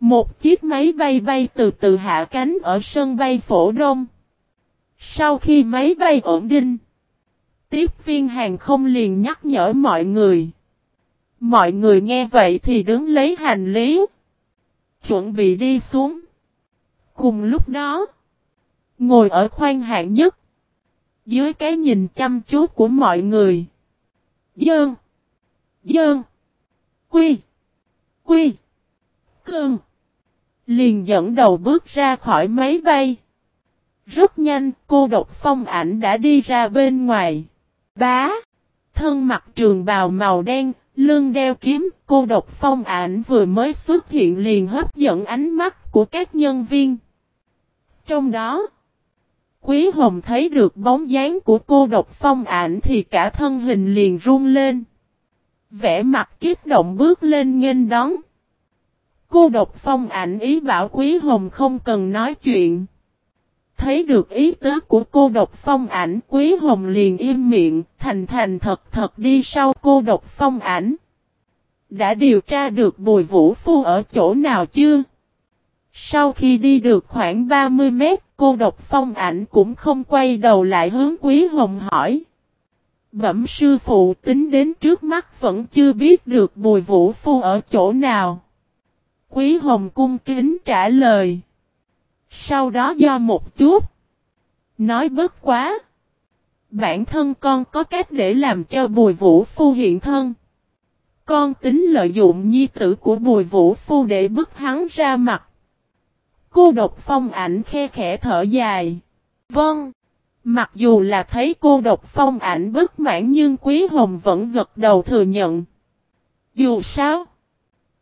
Một chiếc máy bay bay từ từ hạ cánh ở sân bay phổ đông. Sau khi máy bay ổn định, tiếp viên hàng không liền nhắc nhở mọi người. Mọi người nghe vậy thì đứng lấy hành lý. Chuẩn bị đi xuống. Cùng lúc đó, ngồi ở khoan hạng nhất. Dưới cái nhìn chăm chú của mọi người. Dơn. Dơn. Quy. Quy. Cơn. Liền dẫn đầu bước ra khỏi máy bay. Rất nhanh, cô độc phong ảnh đã đi ra bên ngoài. Bá. Thân mặt trường bào màu đen, lưng đeo kiếm, cô độc phong ảnh vừa mới xuất hiện liền hấp dẫn ánh mắt của các nhân viên. Trong đó, Quý Hồng thấy được bóng dáng của cô độc phong ảnh thì cả thân hình liền run lên. Vẽ mặt kích động bước lên nghênh đón. Cô độc phong ảnh ý bảo Quý Hồng không cần nói chuyện. Thấy được ý tứ của cô độc phong ảnh Quý Hồng liền im miệng, thành thành thật thật đi sau cô độc phong ảnh. Đã điều tra được Bùi Vũ Phu ở chỗ nào chưa? Sau khi đi được khoảng 30 mét, cô độc phong ảnh cũng không quay đầu lại hướng Quý Hồng hỏi. Bẩm sư phụ tính đến trước mắt vẫn chưa biết được Bùi Vũ Phu ở chỗ nào. Quý Hồng cung kính trả lời. Sau đó do một chút. Nói bất quá. Bản thân con có cách để làm cho Bùi Vũ Phu hiện thân. Con tính lợi dụng nhi tử của Bùi Vũ Phu để bức hắn ra mặt. Cô độc phong ảnh khe khẽ thở dài. Vâng. Mặc dù là thấy cô độc phong ảnh bất mãn nhưng Quý Hồng vẫn gật đầu thừa nhận. Dù sao.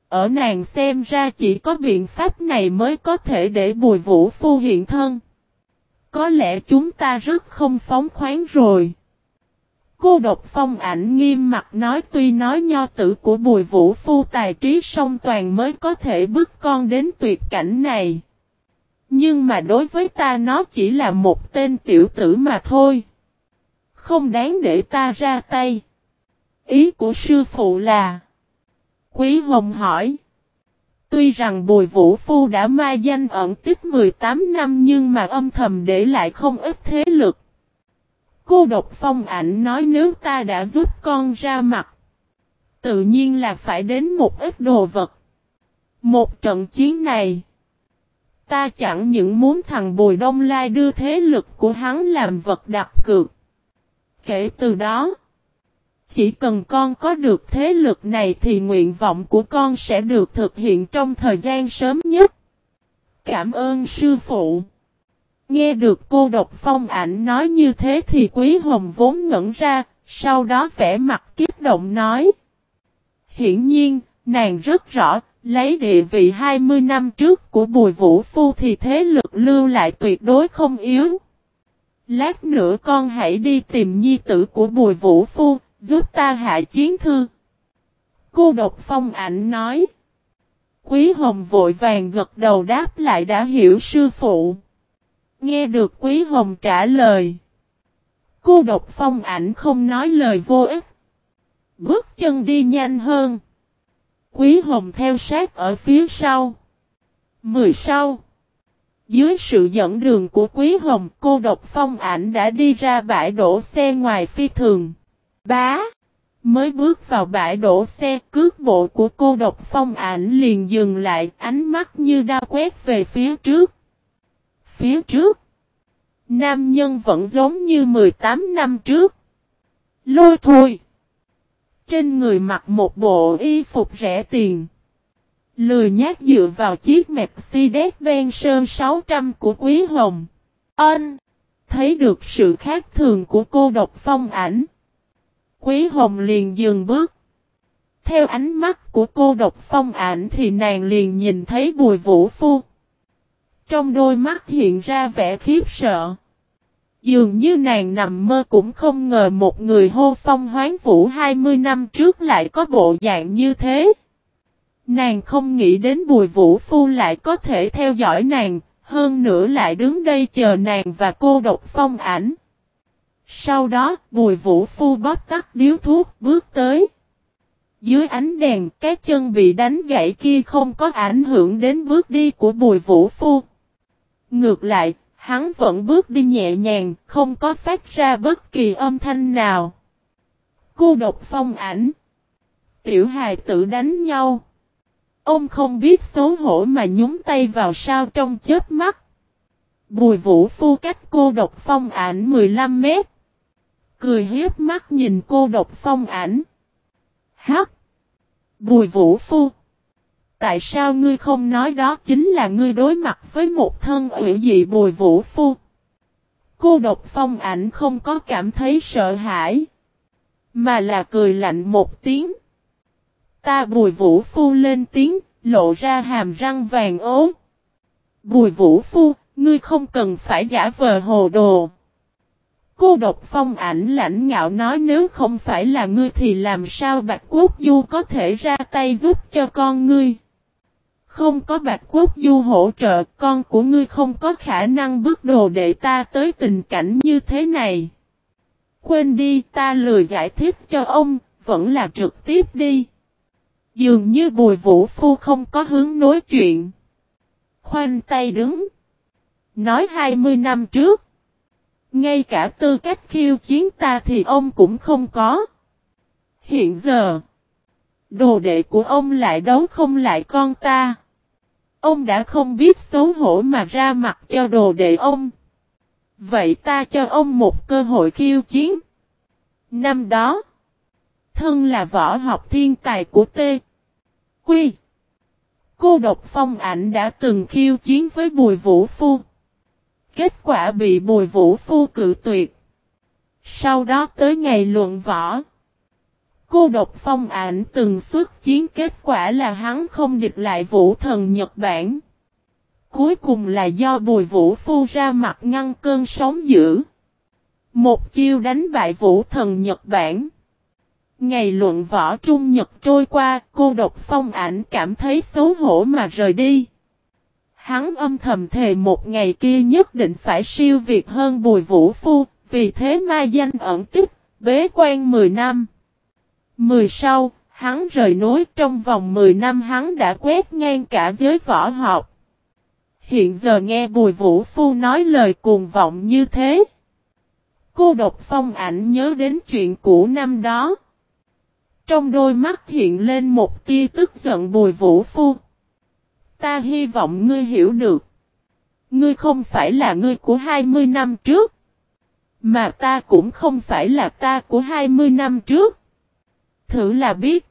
Ở nàng xem ra chỉ có biện pháp này mới có thể để bùi vũ phu hiện thân. Có lẽ chúng ta rất không phóng khoáng rồi. Cô độc phong ảnh nghiêm mặt nói tuy nói nho tử của bùi vũ phu tài trí song toàn mới có thể bước con đến tuyệt cảnh này. Nhưng mà đối với ta nó chỉ là một tên tiểu tử mà thôi. Không đáng để ta ra tay. Ý của sư phụ là, Quý Hồng hỏi. Tuy rằng Bùi Vũ Phu đã mai danh ẩn tích 18 năm nhưng mà âm thầm để lại không ít thế lực. Cô độc phong ảnh nói nếu ta đã giúp con ra mặt. Tự nhiên là phải đến một ít đồ vật. Một trận chiến này. Ta chẳng những muốn thằng Bùi Đông Lai đưa thế lực của hắn làm vật đặt cược. Kể từ đó. Chỉ cần con có được thế lực này thì nguyện vọng của con sẽ được thực hiện trong thời gian sớm nhất. Cảm ơn sư phụ. Nghe được cô độc phong ảnh nói như thế thì quý hồng vốn ngẩn ra, sau đó vẽ mặt kiếp động nói. Hiển nhiên, nàng rất rõ, lấy địa vị 20 năm trước của Bùi Vũ Phu thì thế lực lưu lại tuyệt đối không yếu. Lát nữa con hãy đi tìm nhi tử của Bùi Vũ Phu, Giúp ta hạ chiến thư. Cô độc phong ảnh nói. Quý Hồng vội vàng gật đầu đáp lại đã hiểu sư phụ. Nghe được Quý Hồng trả lời. Cô độc phong ảnh không nói lời vô ích. Bước chân đi nhanh hơn. Quý Hồng theo sát ở phía sau. Mười sau. Dưới sự dẫn đường của Quý Hồng, cô độc phong ảnh đã đi ra bãi đổ xe ngoài phi thường. Bá! Mới bước vào bãi đổ xe, cước bộ của cô độc phong ảnh liền dừng lại, ánh mắt như đao quét về phía trước. Phía trước, nam nhân vẫn giống như 18 năm trước. Lôi thôi! Trên người mặc một bộ y phục rẻ tiền. Lười nhát dựa vào chiếc Mercedes-Benz Sơn 600 của Quý Hồng. Ân! Thấy được sự khác thường của cô độc phong ảnh. Quý Hồng liền dừng bước. Theo ánh mắt của cô độc phong ảnh thì nàng liền nhìn thấy bùi vũ phu. Trong đôi mắt hiện ra vẻ khiếp sợ. Dường như nàng nằm mơ cũng không ngờ một người hô phong hoán vũ 20 năm trước lại có bộ dạng như thế. Nàng không nghĩ đến bùi vũ phu lại có thể theo dõi nàng, hơn nữa lại đứng đây chờ nàng và cô độc phong ảnh. Sau đó, bùi vũ phu bóp tắt điếu thuốc bước tới. Dưới ánh đèn, cái chân bị đánh gãy kia không có ảnh hưởng đến bước đi của bùi vũ phu. Ngược lại, hắn vẫn bước đi nhẹ nhàng, không có phát ra bất kỳ âm thanh nào. Cô độc phong ảnh. Tiểu hài tự đánh nhau. Ông không biết xấu hổ mà nhúng tay vào sao trong chết mắt. Bùi vũ phu cách cô độc phong ảnh 15 mét. Cười hiếp mắt nhìn cô độc phong ảnh. Hắc. Bùi vũ phu. Tại sao ngươi không nói đó chính là ngươi đối mặt với một thân ủy dị bùi vũ phu? Cô độc phong ảnh không có cảm thấy sợ hãi. Mà là cười lạnh một tiếng. Ta bùi vũ phu lên tiếng, lộ ra hàm răng vàng ố. Bùi vũ phu, ngươi không cần phải giả vờ hồ đồ. Cô độc phong ảnh lãnh ngạo nói nếu không phải là ngươi thì làm sao Bạch Quốc Du có thể ra tay giúp cho con ngươi. Không có Bạch Quốc Du hỗ trợ con của ngươi không có khả năng bước đồ để ta tới tình cảnh như thế này. Quên đi ta lười giải thích cho ông, vẫn là trực tiếp đi. Dường như bùi vũ phu không có hướng nói chuyện. Khoanh tay đứng. Nói 20 năm trước. Ngay cả tư cách khiêu chiến ta thì ông cũng không có. Hiện giờ. Đồ đệ của ông lại đấu không lại con ta. Ông đã không biết xấu hổ mà ra mặt cho đồ đệ ông. Vậy ta cho ông một cơ hội khiêu chiến. Năm đó. Thân là võ học thiên tài của T. Quy. Cô độc phong ảnh đã từng khiêu chiến với Bùi Vũ Phu. Kết quả bị Bùi Vũ Phu cự tuyệt. Sau đó tới ngày luận võ. Cô độc phong ảnh từng xuất chiến kết quả là hắn không địch lại vũ thần Nhật Bản. Cuối cùng là do Bùi Vũ Phu ra mặt ngăn cơn sóng dữ. Một chiêu đánh bại vũ thần Nhật Bản. Ngày luận võ trung nhật trôi qua, cô độc phong ảnh cảm thấy xấu hổ mà rời đi. Hắn âm thầm thề một ngày kia nhất định phải siêu việt hơn bùi vũ phu, vì thế ma danh ẩn tích, bế quan 10 năm. Mười sau, hắn rời núi trong vòng 10 năm hắn đã quét ngang cả giới võ học. Hiện giờ nghe bùi vũ phu nói lời cuồng vọng như thế. Cô độc phong ảnh nhớ đến chuyện cũ năm đó. Trong đôi mắt hiện lên một tia tức giận bùi vũ phu. Ta hy vọng ngươi hiểu được. Ngươi không phải là ngươi của 20 năm trước. Mà ta cũng không phải là ta của 20 năm trước. Thử là biết.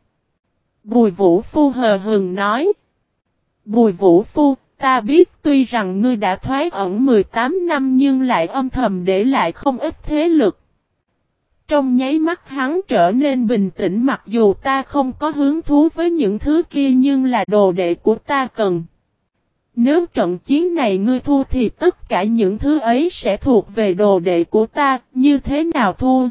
Bùi vũ phu hờ hừng nói. Bùi vũ phu, ta biết tuy rằng ngươi đã thoái ẩn 18 năm nhưng lại âm thầm để lại không ít thế lực. Trong nháy mắt hắn trở nên bình tĩnh mặc dù ta không có hứng thú với những thứ kia nhưng là đồ đệ của ta cần. Nếu trận chiến này ngươi thua thì tất cả những thứ ấy sẽ thuộc về đồ đệ của ta, như thế nào thua?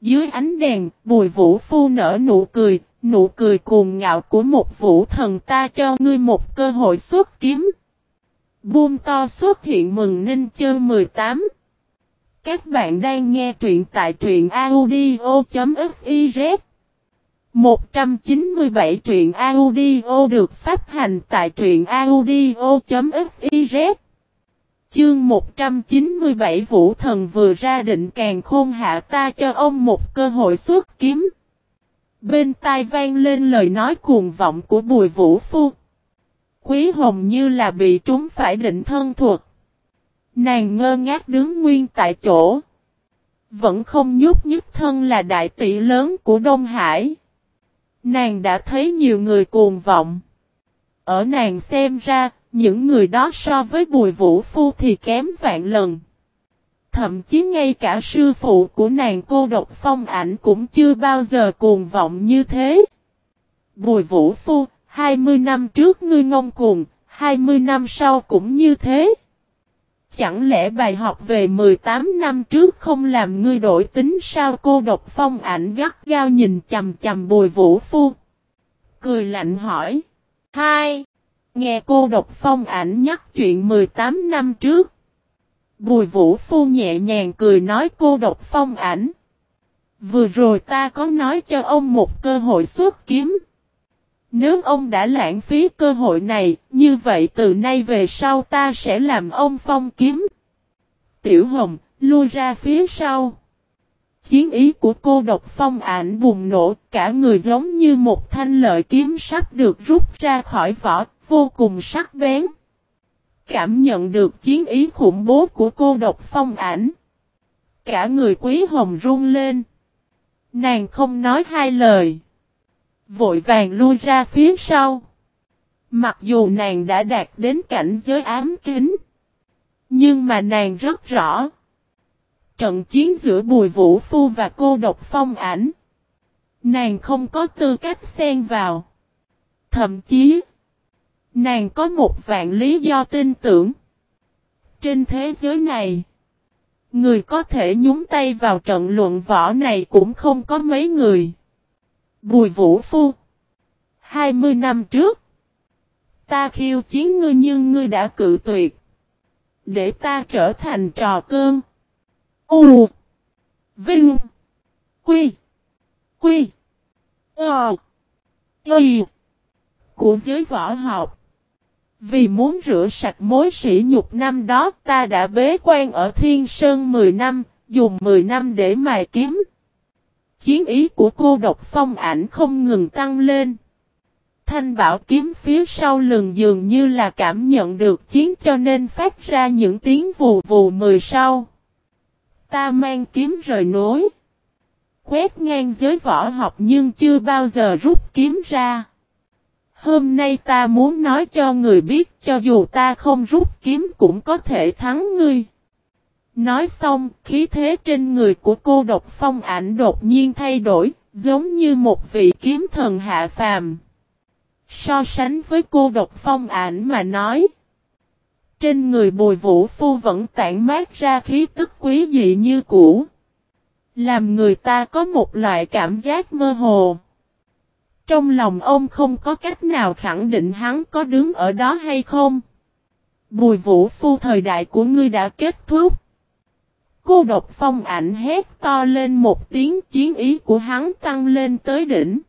Dưới ánh đèn, bùi vũ phu nở nụ cười, nụ cười cuồng ngạo của một vũ thần ta cho ngươi một cơ hội xuất kiếm. Buông to xuất hiện mừng ninh chơ 18 các bạn đang nghe truyện tại truyện audio.fiz 197 truyện audio được phát hành tại truyện audio.fiz Chương 197 Vũ Thần vừa ra định càng khôn hạ ta cho ông một cơ hội xuất kiếm. Bên tai vang lên lời nói cuồng vọng của Bùi Vũ Phu. Quý Hồng như là bị trúng phải định thân thuật. Nàng ngơ ngác đứng nguyên tại chỗ. Vẫn không nhúc nhích thân là đại tỷ lớn của Đông Hải. Nàng đã thấy nhiều người cuồng vọng. Ở nàng xem ra, những người đó so với bùi vũ phu thì kém vạn lần. Thậm chí ngay cả sư phụ của nàng cô độc phong ảnh cũng chưa bao giờ cuồng vọng như thế. Bùi vũ phu, 20 năm trước ngươi ngông cuồng, 20 năm sau cũng như thế. Chẳng lẽ bài học về 18 năm trước không làm ngươi đổi tính sao cô độc phong ảnh gắt gao nhìn chầm chầm bùi vũ phu. Cười lạnh hỏi. Hai. Nghe cô độc phong ảnh nhắc chuyện 18 năm trước. Bùi vũ phu nhẹ nhàng cười nói cô độc phong ảnh. Vừa rồi ta có nói cho ông một cơ hội xuất kiếm. Nếu ông đã lãng phí cơ hội này, như vậy từ nay về sau ta sẽ làm ông phong kiếm. Tiểu Hồng, lui ra phía sau. Chiến ý của cô độc phong ảnh bùng nổ, cả người giống như một thanh lợi kiếm sắp được rút ra khỏi vỏ, vô cùng sắc bén. Cảm nhận được chiến ý khủng bố của cô độc phong ảnh. Cả người quý hồng run lên. Nàng không nói hai lời. Vội vàng lui ra phía sau. Mặc dù nàng đã đạt đến cảnh giới ám kính. Nhưng mà nàng rất rõ. Trận chiến giữa Bùi Vũ Phu và cô độc phong ảnh. Nàng không có tư cách xen vào. Thậm chí. Nàng có một vạn lý do tin tưởng. Trên thế giới này. Người có thể nhúng tay vào trận luận võ này cũng không có mấy người. Bùi Vũ Phu 20 năm trước, Ta khiêu chiến ngươi nhưng ngươi đã cự tuyệt Để ta trở thành trò cơn U, Vinh, Quy Quy Ờ Y Của giới võ học vì muốn rửa sạch mối sỉ nhục năm đó, ta đã bế quan ở Thiên Sơn 10 năm, Dùng 10 năm để mài kiếm Chiến ý của cô độc phong ảnh không ngừng tăng lên. Thanh bảo kiếm phía sau lưng dường như là cảm nhận được chiến cho nên phát ra những tiếng vù vù mười sau. Ta mang kiếm rời nối. Quét ngang giới võ học nhưng chưa bao giờ rút kiếm ra. Hôm nay ta muốn nói cho người biết cho dù ta không rút kiếm cũng có thể thắng ngươi. Nói xong, khí thế trên người của cô độc phong ảnh đột nhiên thay đổi, giống như một vị kiếm thần hạ phàm. So sánh với cô độc phong ảnh mà nói. Trên người bồi vũ phu vẫn tản mát ra khí tức quý dị như cũ. Làm người ta có một loại cảm giác mơ hồ. Trong lòng ông không có cách nào khẳng định hắn có đứng ở đó hay không. Bùi vũ phu thời đại của ngươi đã kết thúc. Cô độc phong ảnh hét to lên một tiếng chiến ý của hắn tăng lên tới đỉnh.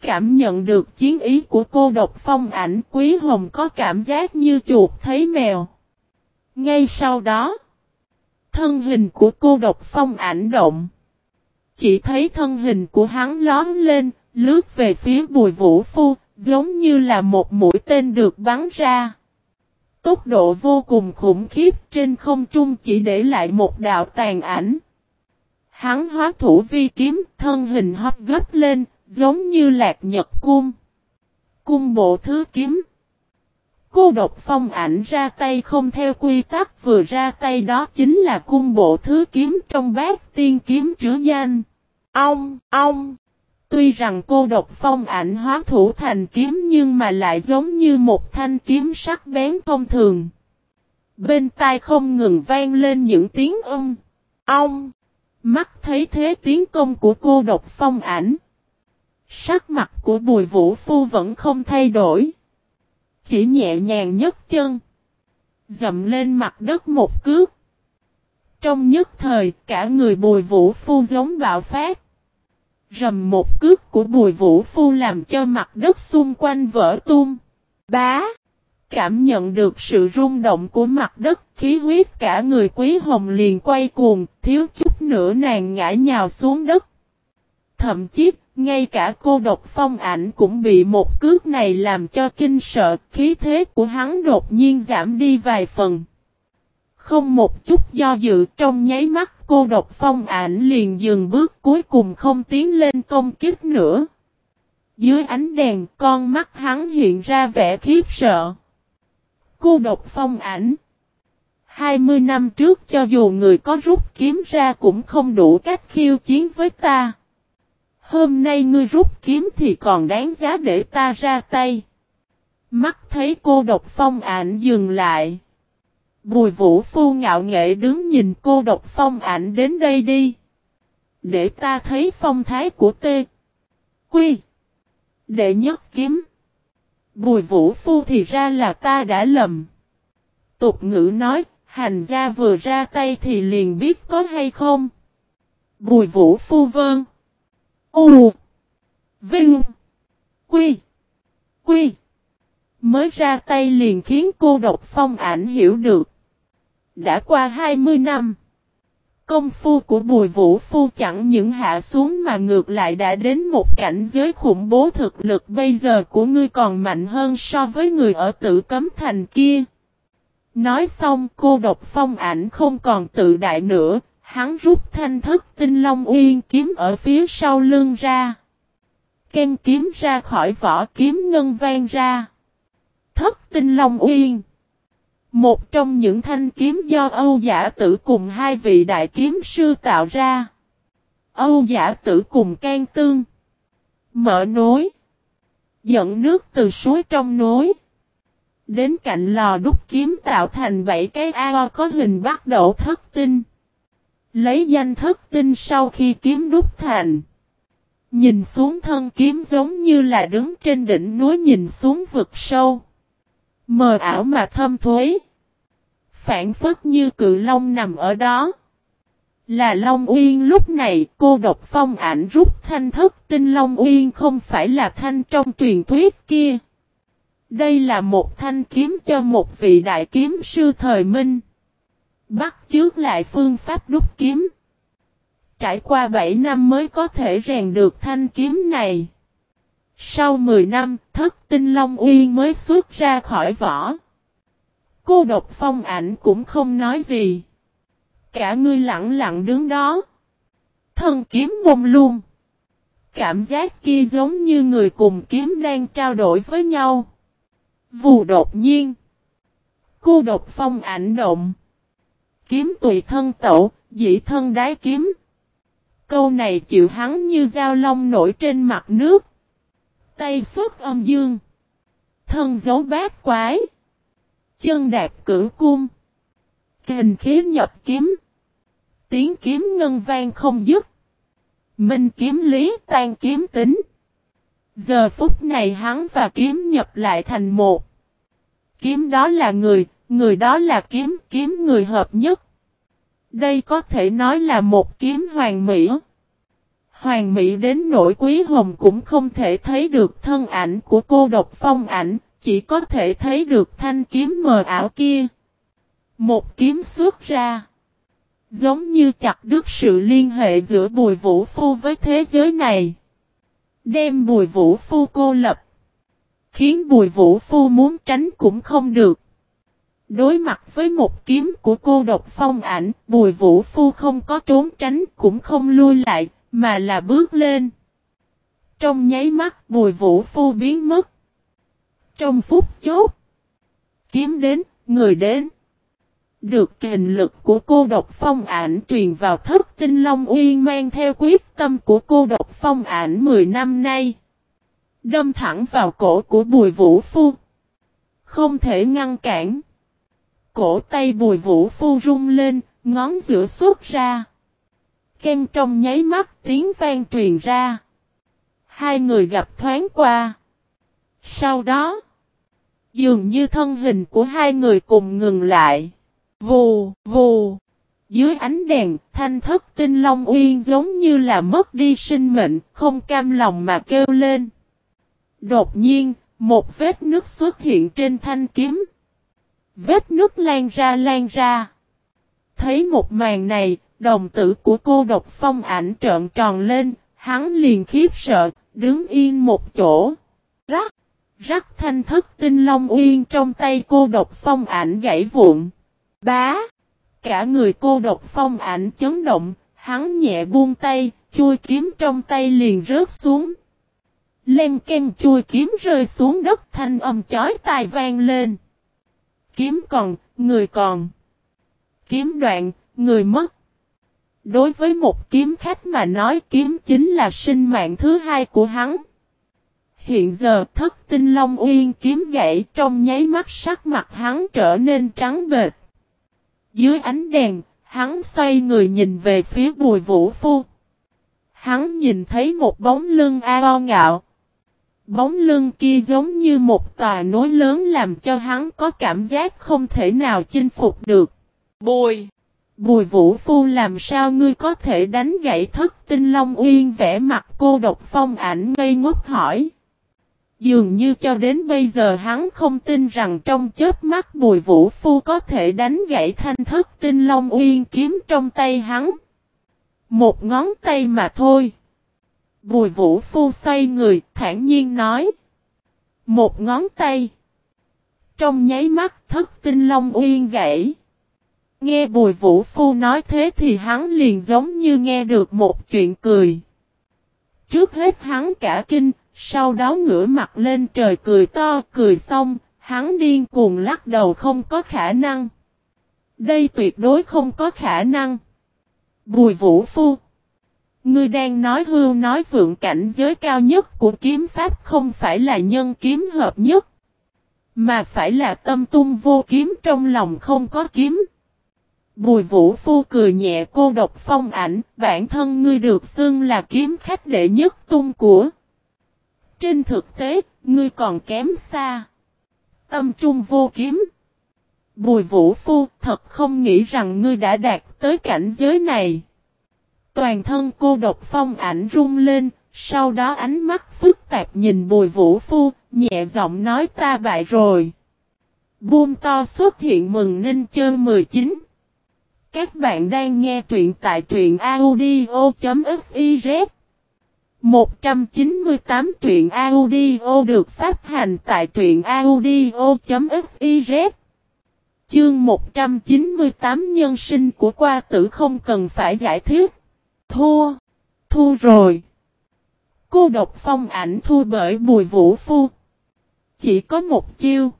Cảm nhận được chiến ý của cô độc phong ảnh quý hồng có cảm giác như chuột thấy mèo. Ngay sau đó, thân hình của cô độc phong ảnh động. Chỉ thấy thân hình của hắn lón lên, lướt về phía bùi vũ phu, giống như là một mũi tên được bắn ra. Tốc độ vô cùng khủng khiếp trên không trung chỉ để lại một đạo tàn ảnh. Hắn hóa thủ vi kiếm, thân hình hót gấp lên, giống như lạc nhật cung. Cung bộ thứ kiếm. Cô độc phong ảnh ra tay không theo quy tắc vừa ra tay đó chính là cung bộ thứ kiếm trong bát tiên kiếm trữ danh. Ông, ông. Tuy rằng cô độc phong ảnh hóa thủ thành kiếm nhưng mà lại giống như một thanh kiếm sắc bén thông thường. Bên tai không ngừng vang lên những tiếng âm. Ông! Mắt thấy thế tiến công của cô độc phong ảnh. Sắc mặt của bùi vũ phu vẫn không thay đổi. Chỉ nhẹ nhàng nhấc chân. Dậm lên mặt đất một cước. Trong nhất thời, cả người bùi vũ phu giống bạo phát. Rầm một cước của bùi vũ phu làm cho mặt đất xung quanh vỡ tung. Bá! Cảm nhận được sự rung động của mặt đất, khí huyết cả người quý hồng liền quay cuồng, thiếu chút nữa nàng ngã nhào xuống đất. Thậm chí, ngay cả cô độc phong ảnh cũng bị một cước này làm cho kinh sợ, khí thế của hắn đột nhiên giảm đi vài phần. Không một chút do dự, trong nháy mắt cô độc phong ảnh liền dừng bước, cuối cùng không tiến lên công kích nữa. Dưới ánh đèn, con mắt hắn hiện ra vẻ khiếp sợ. Cô độc phong ảnh 20 năm trước cho dù người có rút kiếm ra cũng không đủ cách khiêu chiến với ta. Hôm nay ngươi rút kiếm thì còn đáng giá để ta ra tay. Mắt thấy cô độc phong ảnh dừng lại. Bùi vũ phu ngạo nghệ đứng nhìn cô độc phong ảnh đến đây đi. Để ta thấy phong thái của tê. Quy. Đệ nhất kiếm. Bùi vũ phu thì ra là ta đã lầm. Tục ngữ nói, hành gia vừa ra tay thì liền biết có hay không. Bùi vũ phu vơn. U. Vinh. Quy. Quy. Mới ra tay liền khiến cô độc phong ảnh hiểu được. Đã qua 20 năm. Công phu của bùi vũ phu chẳng những hạ xuống mà ngược lại đã đến một cảnh giới khủng bố thực lực bây giờ của ngươi còn mạnh hơn so với người ở tử cấm thành kia. Nói xong cô độc phong ảnh không còn tự đại nữa, hắn rút thanh thức tinh long uyên kiếm ở phía sau lưng ra. Ken kiếm ra khỏi vỏ kiếm ngân vang ra. Thất tinh long uyên. Một trong những thanh kiếm do Âu Giả Tử cùng hai vị đại kiếm sư tạo ra. Âu Giả Tử cùng can tương. Mở nối. Dẫn nước từ suối trong nối. Đến cạnh lò đúc kiếm tạo thành bảy cái ao có hình bắt đầu thất tinh. Lấy danh thất tinh sau khi kiếm đúc thành. Nhìn xuống thân kiếm giống như là đứng trên đỉnh núi nhìn xuống vực sâu. Mờ ảo mà thâm thuế. Phản phất như cự long nằm ở đó. Là Long Uyên lúc này, cô độc phong ảnh rút thanh thức tinh Long Uyên không phải là thanh trong truyền thuyết kia. Đây là một thanh kiếm cho một vị đại kiếm sư thời minh. Bắt trước lại phương pháp đúc kiếm. Trải qua 7 năm mới có thể rèn được thanh kiếm này. Sau 10 năm, thất tinh Long Uyên mới xuất ra khỏi vỏ. Cô độc phong ảnh cũng không nói gì. Cả ngươi lặng lặng đứng đó. Thân kiếm mông luôn. Cảm giác kia giống như người cùng kiếm đang trao đổi với nhau. Vù đột nhiên. Cô độc phong ảnh động. Kiếm tùy thân tẩu, dĩ thân đái kiếm. Câu này chịu hắn như dao long nổi trên mặt nước. Tay xuất âm dương. Thân dấu bát quái. Chân đạp cửu cung. Kình khí nhập kiếm. Tiếng kiếm ngân vang không dứt. Minh kiếm lý tan kiếm tính. Giờ phút này hắn và kiếm nhập lại thành một. Kiếm đó là người, người đó là kiếm, kiếm người hợp nhất. Đây có thể nói là một kiếm hoàng mỹ. Hoàng mỹ đến nỗi quý hồng cũng không thể thấy được thân ảnh của cô độc phong ảnh, chỉ có thể thấy được thanh kiếm mờ ảo kia. Một kiếm xuất ra. Giống như chặt đứt sự liên hệ giữa bùi vũ phu với thế giới này. Đem bùi vũ phu cô lập. Khiến bùi vũ phu muốn tránh cũng không được. Đối mặt với một kiếm của cô độc phong ảnh, bùi vũ phu không có trốn tránh cũng không lui lại, mà là bước lên. Trong nháy mắt bùi vũ phu biến mất. Trong phút chốt. Kiếm đến, người đến. Được kình lực của cô độc phong ảnh truyền vào thất tinh long uyên mang theo quyết tâm của cô độc phong ảnh 10 năm nay. Đâm thẳng vào cổ của bùi vũ phu. Không thể ngăn cản. Cổ tay bùi vũ phu rung lên, ngón giữa xuất ra. Ken trong nháy mắt tiếng vang truyền ra. Hai người gặp thoáng qua. Sau đó, dường như thân hình của hai người cùng ngừng lại. Vù, vù. Dưới ánh đèn, thanh thất tinh long uyên giống như là mất đi sinh mệnh, không cam lòng mà kêu lên. Đột nhiên, một vết nước xuất hiện trên thanh kiếm. Vết nước lan ra lan ra. Thấy một màn này, đồng tử của cô độc phong ảnh trợn tròn lên, hắn liền khiếp sợ, đứng yên một chỗ. Rắc, rắc thanh thất tinh long uyên trong tay cô độc phong ảnh gãy vụn. Bá, cả người cô độc phong ảnh chấn động, hắn nhẹ buông tay, chui kiếm trong tay liền rớt xuống. Lên kem chui kiếm rơi xuống đất thanh âm chói tai vang lên. Kiếm còn, người còn. Kiếm đoạn, người mất. Đối với một kiếm khách mà nói kiếm chính là sinh mạng thứ hai của hắn. Hiện giờ thất tinh long uyên kiếm gãy trong nháy mắt sắc mặt hắn trở nên trắng bệt. Dưới ánh đèn, hắn xoay người nhìn về phía bùi vũ phu. Hắn nhìn thấy một bóng lưng ao ngạo. Bóng lưng kia giống như một tòa núi lớn làm cho hắn có cảm giác không thể nào chinh phục được. Bùi! Bùi vũ phu làm sao ngươi có thể đánh gãy thất tinh long uyên vẽ mặt cô độc phong ảnh ngây ngốc hỏi. Dường như cho đến bây giờ hắn không tin rằng trong chết mắt bùi vũ phu có thể đánh gãy thanh thất tinh long uyên kiếm trong tay hắn. Một ngón tay mà thôi. Bùi vũ phu xoay người, thản nhiên nói. Một ngón tay. Trong nháy mắt thất tinh long uyên gãy. Nghe bùi vũ phu nói thế thì hắn liền giống như nghe được một chuyện cười. Trước hết hắn cả kinh, sau đó ngửa mặt lên trời cười to, cười xong, hắn điên cuồng lắc đầu không có khả năng. Đây tuyệt đối không có khả năng. Bùi vũ phu. Ngươi đang nói hưu nói vượng cảnh giới cao nhất của kiếm pháp không phải là nhân kiếm hợp nhất. Mà phải là tâm tung vô kiếm trong lòng không có kiếm. Bùi vũ phu cười nhẹ cô độc phong ảnh, bản thân ngươi được xưng là kiếm khách đệ nhất tung của. Trên thực tế, ngươi còn kém xa. Tâm trung vô kiếm. Bùi vũ phu thật không nghĩ rằng ngươi đã đạt tới cảnh giới này. Toàn thân cô độc phong ảnh rung lên, sau đó ánh mắt phức tạp nhìn bùi vũ phu, nhẹ giọng nói ta bại rồi. Buông to xuất hiện mừng ninh chơi 19. Các bạn đang nghe truyện tại truyện audio.fiz 198 truyện audio được phát hành tại truyện audio.fiz Chương 198 nhân sinh của qua tử không cần phải giải thích. Thua. Thua rồi. Cô độc phong ảnh thua bởi bùi vũ phu. Chỉ có một chiêu.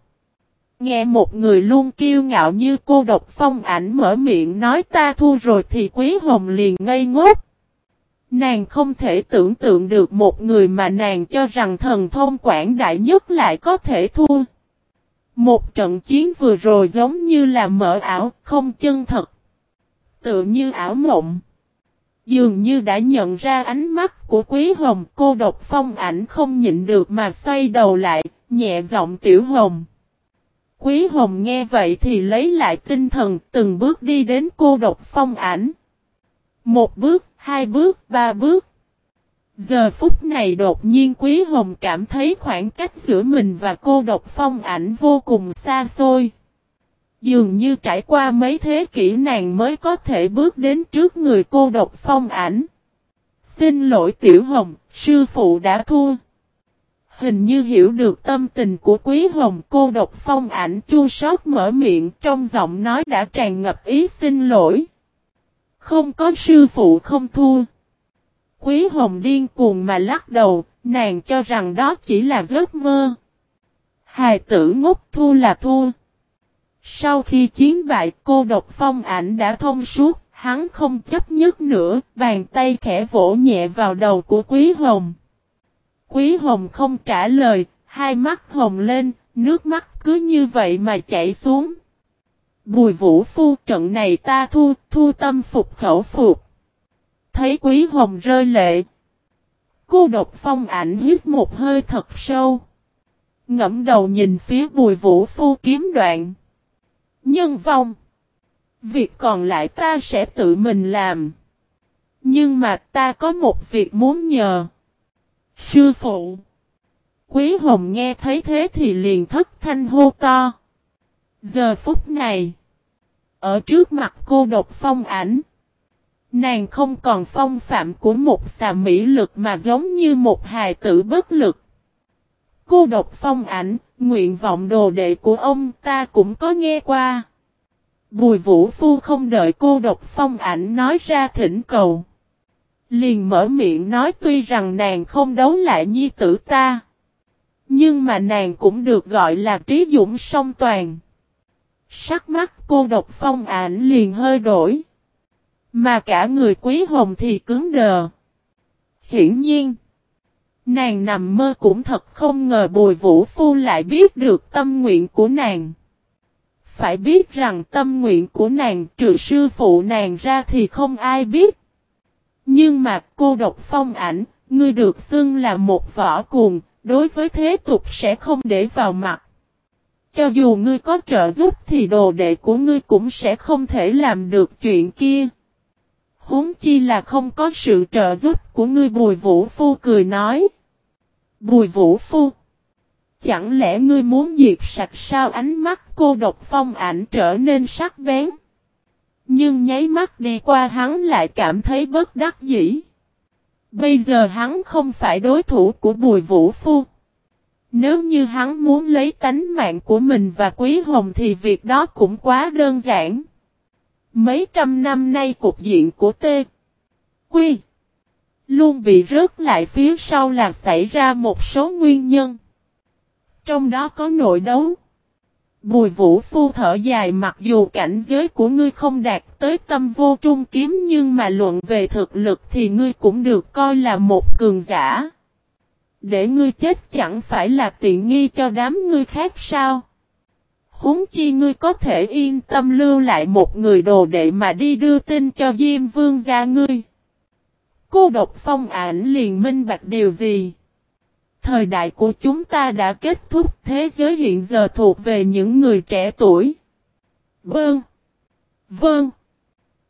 Nghe một người luôn kiêu ngạo như cô độc phong ảnh mở miệng nói ta thua rồi thì quý hồng liền ngây ngốc. Nàng không thể tưởng tượng được một người mà nàng cho rằng thần thông quảng đại nhất lại có thể thua. Một trận chiến vừa rồi giống như là mở ảo, không chân thật. Tự như ảo mộng. Dường như đã nhận ra ánh mắt của quý hồng cô độc phong ảnh không nhịn được mà xoay đầu lại, nhẹ giọng tiểu hồng. Quý hồng nghe vậy thì lấy lại tinh thần từng bước đi đến cô độc phong ảnh. Một bước, hai bước, ba bước. Giờ phút này đột nhiên Quý Hồng cảm thấy khoảng cách giữa mình và cô độc phong ảnh vô cùng xa xôi. Dường như trải qua mấy thế kỷ nàng mới có thể bước đến trước người cô độc phong ảnh. Xin lỗi Tiểu Hồng, sư phụ đã thua. Hình như hiểu được tâm tình của Quý Hồng cô độc phong ảnh chua sót mở miệng trong giọng nói đã tràn ngập ý xin lỗi. Không có sư phụ không thua. Quý Hồng điên cuồng mà lắc đầu, nàng cho rằng đó chỉ là giấc mơ. Hài tử ngốc thua là thua. Sau khi chiến bại cô độc phong ảnh đã thông suốt, hắn không chấp nhất nữa, bàn tay khẽ vỗ nhẹ vào đầu của Quý Hồng. Quý Hồng không trả lời, hai mắt hồng lên, nước mắt cứ như vậy mà chảy xuống. Bùi vũ phu trận này ta thu, thu tâm phục khẩu phục. Thấy quý hồng rơi lệ. Cô độc phong ảnh hít một hơi thật sâu. Ngẫm đầu nhìn phía bùi vũ phu kiếm đoạn. Nhân vong. Việc còn lại ta sẽ tự mình làm. Nhưng mà ta có một việc muốn nhờ. Sư phụ. Quý Hồng nghe thấy thế thì liền thất thanh hô to. Giờ phút này. Ở trước mặt cô độc phong ảnh. Nàng không còn phong phạm của một xà mỹ lực mà giống như một hài tử bất lực. Cô độc phong ảnh, nguyện vọng đồ đệ của ông ta cũng có nghe qua. Bùi vũ phu không đợi cô độc phong ảnh nói ra thỉnh cầu. Liền mở miệng nói tuy rằng nàng không đấu lại nhi tử ta. Nhưng mà nàng cũng được gọi là trí dũng song toàn. Sắc mắt cô độc phong ảnh liền hơi đổi. Mà cả người quý hồng thì cứng đờ. Hiển nhiên. Nàng nằm mơ cũng thật không ngờ bùi vũ phu lại biết được tâm nguyện của nàng. Phải biết rằng tâm nguyện của nàng, trừ sư phụ nàng ra thì không ai biết. Nhưng mà cô độc phong ảnh, ngươi được xưng là một võ cuồng, đối với thế tục sẽ không để vào mặt. Cho dù ngươi có trợ giúp thì đồ đệ của ngươi cũng sẽ không thể làm được chuyện kia. Huống chi là không có sự trợ giúp của ngươi Bùi Vũ Phu cười nói. Bùi Vũ Phu. Chẳng lẽ ngươi muốn diệt sạch sao ánh mắt cô độc phong ảnh trở nên sắc bén. Nhưng nháy mắt đi qua hắn lại cảm thấy bất đắc dĩ. Bây giờ hắn không phải đối thủ của Bùi Vũ Phu. Nếu như hắn muốn lấy tánh mạng của mình và Quý Hồng thì việc đó cũng quá đơn giản. Mấy trăm năm nay cục diện của T. Quy. Luôn bị rớt lại phía sau là xảy ra một số nguyên nhân. Trong đó có nội đấu. Bùi vũ phu thở dài, mặc dù cảnh giới của ngươi không đạt tới tâm vô trung kiếm, nhưng mà luận về thực lực thì ngươi cũng được coi là một cường giả. Để ngươi chết chẳng phải là tiện nghi cho đám ngươi khác sao? Húng chi ngươi có thể yên tâm lưu lại một người đồ đệ mà đi đưa tin cho Diêm Vương gia ngươi. Cô độc phong ảnh liền minh bạch điều gì? Thời đại của chúng ta đã kết thúc, thế giới hiện giờ thuộc về những người trẻ tuổi. Vâng. Vâng.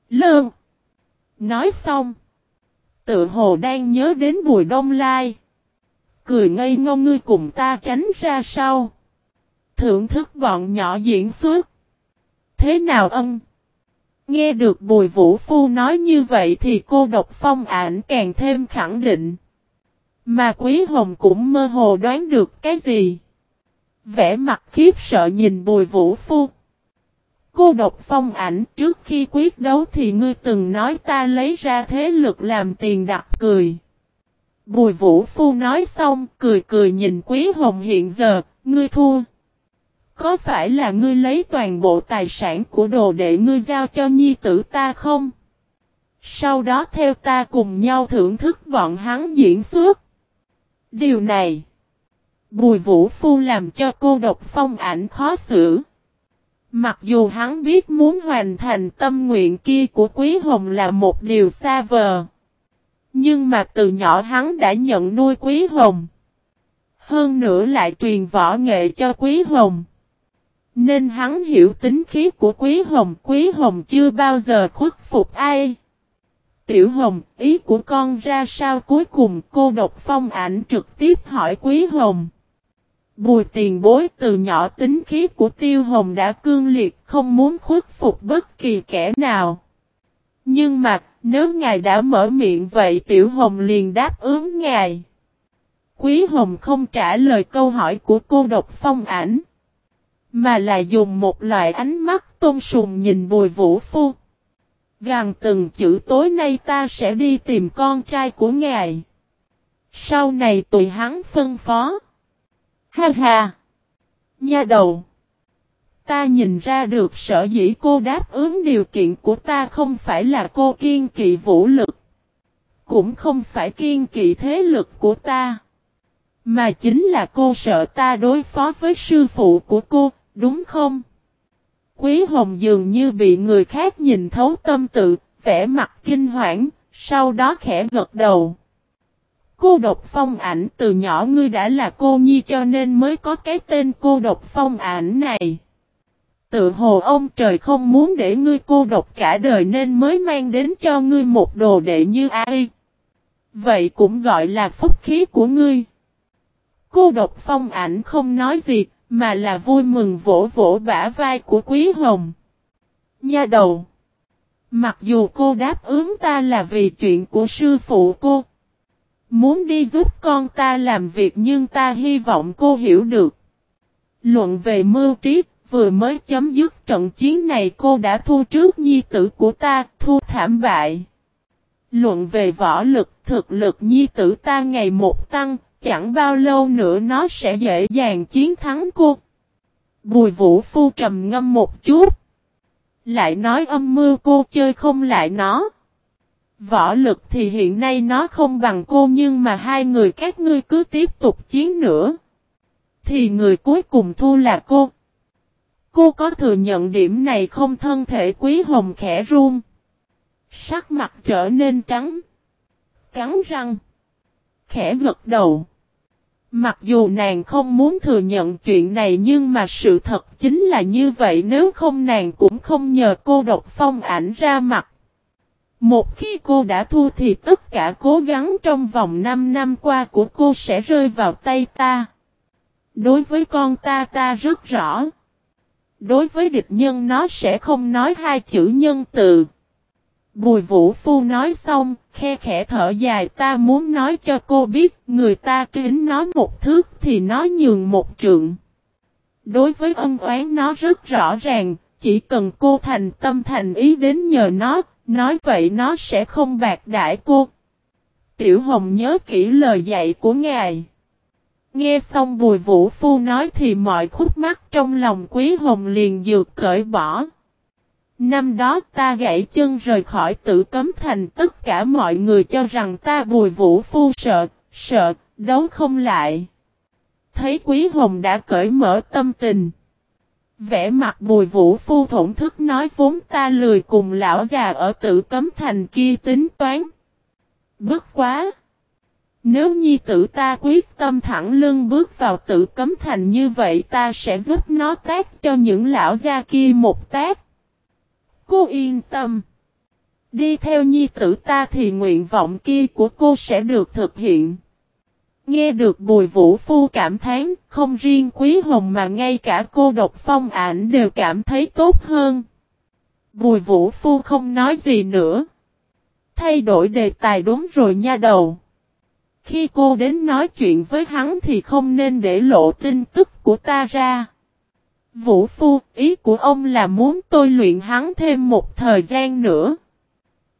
Lơn. Nói xong. Tự hồ đang nhớ đến Bùi Đông Lai. Cười ngây ngông ngươi cùng ta tránh ra sau. Thưởng thức bọn nhỏ diễn xuất. Thế nào ân? Nghe được Bùi Vũ Phu nói như vậy thì cô độc phong ảnh càng thêm khẳng định. Mà Quý Hồng cũng mơ hồ đoán được cái gì. Vẽ mặt khiếp sợ nhìn Bùi Vũ Phu. Cô độc phong ảnh trước khi quyết đấu thì ngươi từng nói ta lấy ra thế lực làm tiền đặt cười. Bùi Vũ Phu nói xong cười cười nhìn Quý Hồng hiện giờ, ngươi thua. Có phải là ngươi lấy toàn bộ tài sản của đồ đệ ngươi giao cho nhi tử ta không? Sau đó theo ta cùng nhau thưởng thức bọn hắn diễn xuất. Điều này, Bùi Vũ Phu làm cho cô độc phong ảnh khó xử. Mặc dù hắn biết muốn hoàn thành tâm nguyện kia của Quý Hồng là một điều xa vời. Nhưng mà từ nhỏ hắn đã nhận nuôi Quý Hồng. Hơn nữa lại truyền võ nghệ cho Quý Hồng. Nên hắn hiểu tính khí của Quý Hồng. Quý Hồng chưa bao giờ khuất phục ai. Tiểu Hồng, ý của con ra sao cuối cùng cô độc phong ảnh trực tiếp hỏi Quý Hồng. Bùi tiền bối từ nhỏ tính khí của Tiêu Hồng đã cương liệt không muốn khuất phục bất kỳ kẻ nào. Nhưng mà, nếu ngài đã mở miệng vậy Tiểu Hồng liền đáp ứng ngài. Quý Hồng không trả lời câu hỏi của cô độc phong ảnh. Mà là dùng một loại ánh mắt tôn sùng nhìn bùi vũ phu. Gàng từng chữ tối nay ta sẽ đi tìm con trai của ngài. Sau này tụi hắn phân phó. Ha ha! Nha đầu! Ta nhìn ra được sở dĩ cô đáp ứng điều kiện của ta không phải là cô kiên kỵ vũ lực. Cũng không phải kiên kỵ thế lực của ta. Mà chính là cô sợ ta đối phó với sư phụ của cô, đúng không? Quý Hồng dường như bị người khác nhìn thấu tâm tự, vẻ mặt kinh hoảng, sau đó khẽ gật đầu. Cô độc phong ảnh từ nhỏ ngươi đã là cô nhi cho nên mới có cái tên cô độc phong ảnh này. Tự hồ ông trời không muốn để ngươi cô độc cả đời nên mới mang đến cho ngươi một đồ đệ như ai. Vậy cũng gọi là phúc khí của ngươi. Cô độc phong ảnh không nói gì, mà là vui mừng vỗ vỗ bả vai của Quý Hồng. Nha đầu. Mặc dù cô đáp ứng ta là vì chuyện của sư phụ cô. Muốn đi giúp con ta làm việc nhưng ta hy vọng cô hiểu được. Luận về mưu trí, vừa mới chấm dứt trận chiến này cô đã thua trước nhi tử của ta, thua thảm bại. Luận về võ lực, thực lực nhi tử ta ngày một tăng, chẳng bao lâu nữa nó sẽ dễ dàng chiến thắng cô. Bùi vũ phu trầm ngâm một chút. Lại nói âm mưu cô chơi không lại nó. Võ lực thì hiện nay nó không bằng cô nhưng mà hai người các ngươi cứ tiếp tục chiến nữa. Thì người cuối cùng thu là cô. Cô có thừa nhận điểm này không thân thể quý hồng khẽ run. Sắc mặt trở nên trắng. Cắn răng. Khẽ gật đầu. Mặc dù nàng không muốn thừa nhận chuyện này nhưng mà sự thật chính là như vậy, nếu không nàng cũng không nhờ cô độc phong ảnh ra mặt. Một khi cô đã thua thì tất cả cố gắng trong vòng 5 năm qua của cô sẽ rơi vào tay ta. Đối với con ta ta rất rõ. Đối với địch nhân, nó sẽ không nói hai chữ nhân từ. Bùi vũ phu nói xong, khe khẽ thở dài ta muốn nói cho cô biết, người ta kính nó một thước thì nó nhường một trượng. Đối với ân oán nó rất rõ ràng, chỉ cần cô thành tâm thành ý đến nhờ nó, nói vậy nó sẽ không bạc đãi cô. Tiểu Hồng nhớ kỹ lời dạy của ngài. Nghe xong bùi vũ phu nói thì mọi khúc mắc trong lòng quý hồng liền dược cởi bỏ. Năm đó ta gãy chân rời khỏi tự cấm thành tất cả mọi người cho rằng ta bùi vũ phu sợ, sợ, đấu không lại. Thấy quý hồng đã cởi mở tâm tình. Vẽ mặt bùi vũ phu thổn thức nói vốn ta lười cùng lão già ở tự cấm thành kia tính toán. Bất quá! Nếu nhi tử ta quyết tâm thẳng lưng bước vào tự cấm thành như vậy ta sẽ giúp nó tác cho những lão gia kia một tác. Cô yên tâm. Đi theo nhi tử ta thì nguyện vọng kia của cô sẽ được thực hiện. Nghe được bùi vũ phu cảm thán, không riêng quý hồng mà ngay cả cô độc phong ảnh đều cảm thấy tốt hơn. Bùi vũ phu không nói gì nữa. Thay đổi đề tài đúng rồi nha đầu. Khi cô đến nói chuyện với hắn thì không nên để lộ tin tức của ta ra. Vũ Phu, ý của ông là muốn tôi luyện hắn thêm một thời gian nữa.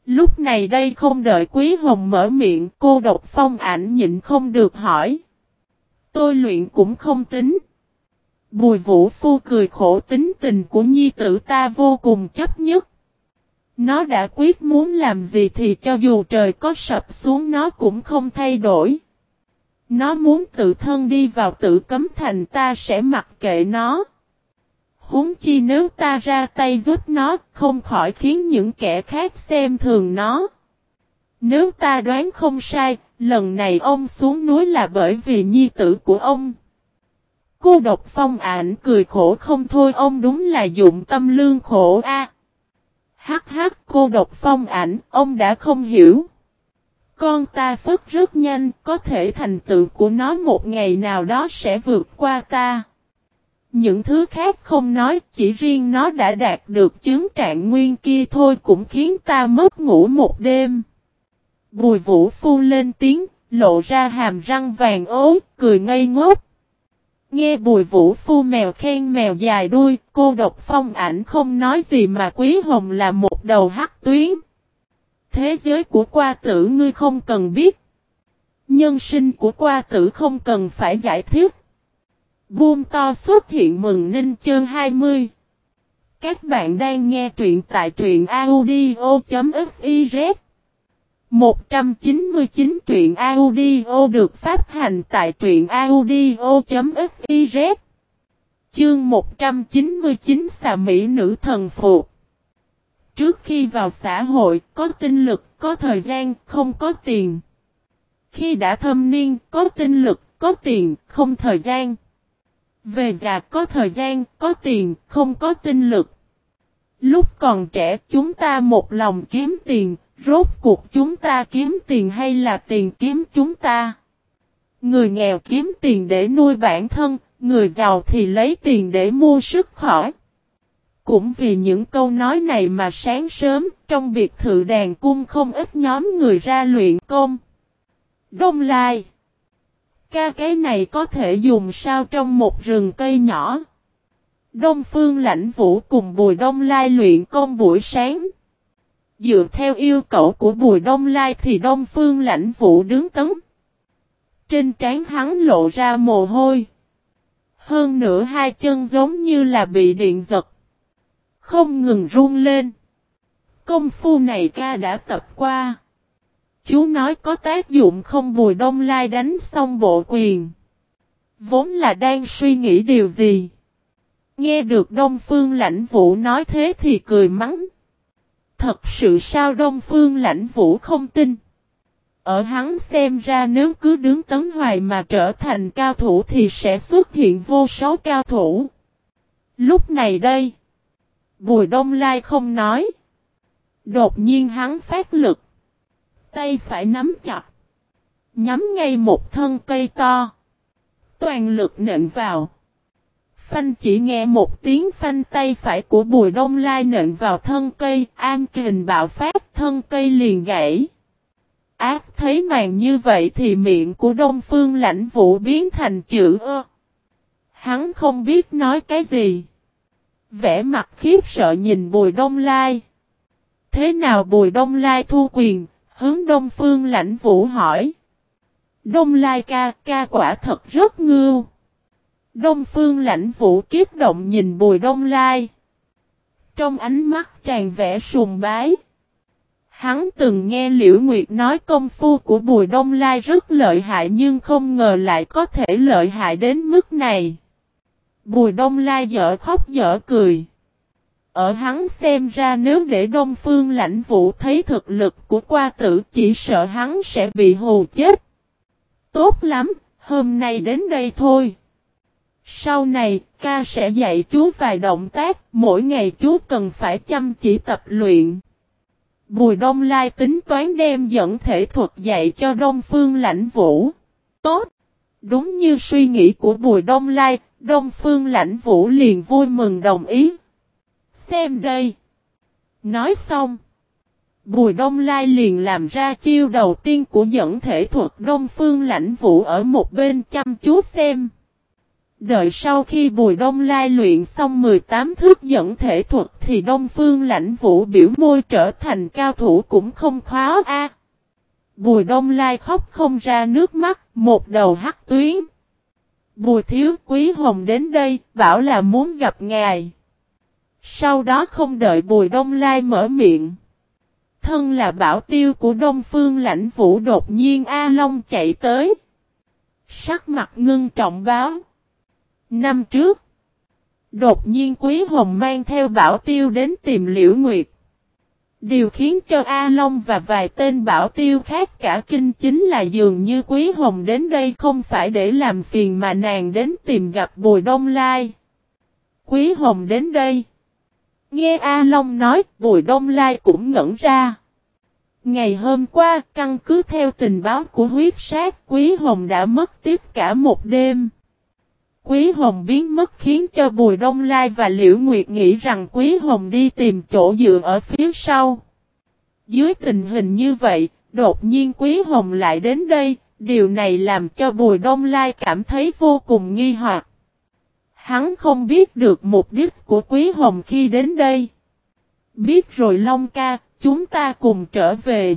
Lúc này đây không đợi Quý Hồng mở miệng, cô độc phong ảnh nhịn không được hỏi. Tôi luyện cũng không tính. Bùi Vũ Phu cười khổ tính tình của nhi tử ta vô cùng chấp nhất. Nó đã quyết muốn làm gì thì cho dù trời có sập xuống nó cũng không thay đổi. Nó muốn tự thân đi vào tự cấm thành ta sẽ mặc kệ nó. Huống chi nếu ta ra tay giúp nó không khỏi khiến những kẻ khác xem thường nó. Nếu ta đoán không sai, lần này ông xuống núi là bởi vì nhi tử của ông. Cô độc phong ảnh cười khổ không thôi ông đúng là dụng tâm lương khổ a. Hắc hắc cô độc phong ảnh, ông đã không hiểu. Con ta phất rất nhanh, có thể thành tựu của nó một ngày nào đó sẽ vượt qua ta. Những thứ khác không nói, chỉ riêng nó đã đạt được chứng trạng nguyên kia thôi cũng khiến ta mất ngủ một đêm. Bùi vũ phu lên tiếng, lộ ra hàm răng vàng ố, cười ngây ngốc. Nghe bùi vũ phu mèo khen mèo dài đuôi, cô độc phong ảnh không nói gì mà quý hồng là một đầu hắc tuyến. Thế giới của qua tử ngươi không cần biết. Nhân sinh của qua tử không cần phải giải thích. Buông to xuất hiện mừng ninh chương 20. Các bạn đang nghe truyện tại truyện audio.fiz 199 truyện audio được phát hành tại truyện audio.fiz Chương 199 xà Mỹ nữ thần phục Trước khi vào xã hội, có tinh lực, có thời gian, không có tiền. Khi đã thâm niên, có tinh lực, có tiền, không thời gian. Về già có thời gian, có tiền, không có tinh lực. Lúc còn trẻ chúng ta một lòng kiếm tiền, rốt cuộc chúng ta kiếm tiền hay là tiền kiếm chúng ta? Người nghèo kiếm tiền để nuôi bản thân, người giàu thì lấy tiền để mua sức khỏi. Cũng vì những câu nói này mà sáng sớm, trong biệt thự đàn cung không ít nhóm người ra luyện công. Đông Lai Ca cái này có thể dùng sao trong một rừng cây nhỏ. Đông Phương Lãnh Vũ cùng Bùi Đông Lai luyện công buổi sáng. Dựa theo yêu cầu của Bùi Đông Lai thì Đông Phương Lãnh Vũ đứng tấn. Trên trán hắn lộ ra mồ hôi. Hơn nữa hai chân giống như là bị điện giật. Không ngừng run lên. Công phu này ca đã tập qua. Chú nói có tác dụng không bùi đông lai đánh xong bộ quyền. Vốn là đang suy nghĩ điều gì. Nghe được Đông Phương Lãnh Vũ nói thế thì cười mắng. Thật sự sao Đông Phương Lãnh Vũ không tin. Ở hắn xem ra nếu cứ đứng tấn hoài mà trở thành cao thủ thì sẽ xuất hiện vô số cao thủ. Lúc này đây, Bùi Đông Lai không nói. Đột nhiên hắn phát lực. Tay phải nắm chặt. Nhắm ngay một thân cây to. Toàn lực nện vào. Phanh chỉ nghe một tiếng phanh tay phải của Bùi Đông Lai nện vào thân cây, an kình bạo phát, thân cây liền gãy. Ác thấy màn như vậy thì miệng của Đông Phương lãnh vũ biến thành chữ ơ. Hắn không biết nói cái gì. Vẽ mặt khiếp sợ nhìn Bùi Đông Lai. Thế nào Bùi Đông Lai thu quyền, hướng Đông Phương lãnh vũ hỏi. Đông Lai ca, ca quả thật rất ngưu. Đông Phương lãnh vũ kiếp động nhìn Bùi Đông Lai. Trong ánh mắt tràn vẻ sùng bái. Hắn từng nghe Liễu Nguyệt nói công phu của Bùi Đông Lai rất lợi hại nhưng không ngờ lại có thể lợi hại đến mức này. Bùi Đông Lai dở khóc dở cười. Ở hắn xem ra nếu để Đông Phương lãnh vũ thấy thực lực của qua tử chỉ sợ hắn sẽ bị hù chết. Tốt lắm, hôm nay đến đây thôi. Sau này, ca sẽ dạy chú vài động tác, mỗi ngày chú cần phải chăm chỉ tập luyện. Bùi Đông Lai tính toán đem dẫn thể thuật dạy cho Đông Phương Lãnh Vũ. Tốt! Đúng như suy nghĩ của Bùi Đông Lai, Đông Phương Lãnh Vũ liền vui mừng đồng ý. Xem đây! Nói xong. Bùi Đông Lai liền làm ra chiêu đầu tiên của dẫn thể thuật Đông Phương Lãnh Vũ ở một bên chăm chú xem. Đợi sau khi Bùi Đông Lai luyện xong 18 thước dẫn thể thuật thì Đông Phương lãnh vũ biểu môi trở thành cao thủ cũng không khó a. Bùi Đông Lai khóc không ra nước mắt, một đầu hắc tuyến. Bùi Thiếu Quý Hồng đến đây, bảo là muốn gặp ngài. Sau đó không đợi Bùi Đông Lai mở miệng. Thân là bảo tiêu của Đông Phương lãnh vũ đột nhiên A Long chạy tới. Sắc mặt ngưng trọng báo. Năm trước, đột nhiên Quý Hồng mang theo bảo tiêu đến tìm Liễu Nguyệt. Điều khiến cho A Long và vài tên bảo tiêu khác cả kinh chính là dường như Quý Hồng đến đây không phải để làm phiền mà nàng đến tìm gặp Bùi Đông Lai. Quý Hồng đến đây. Nghe A Long nói Bùi Đông Lai cũng ngẩn ra. Ngày hôm qua, căn cứ theo tình báo của huyết sát, Quý Hồng đã mất tiếp cả một đêm. Quý Hồng biến mất khiến cho Bùi Đông Lai và Liễu Nguyệt nghĩ rằng Quý Hồng đi tìm chỗ dựa ở phía sau. Dưới tình hình như vậy, đột nhiên Quý Hồng lại đến đây, điều này làm cho Bùi Đông Lai cảm thấy vô cùng nghi hoặc. Hắn không biết được mục đích của Quý Hồng khi đến đây. Biết rồi Long ca, chúng ta cùng trở về.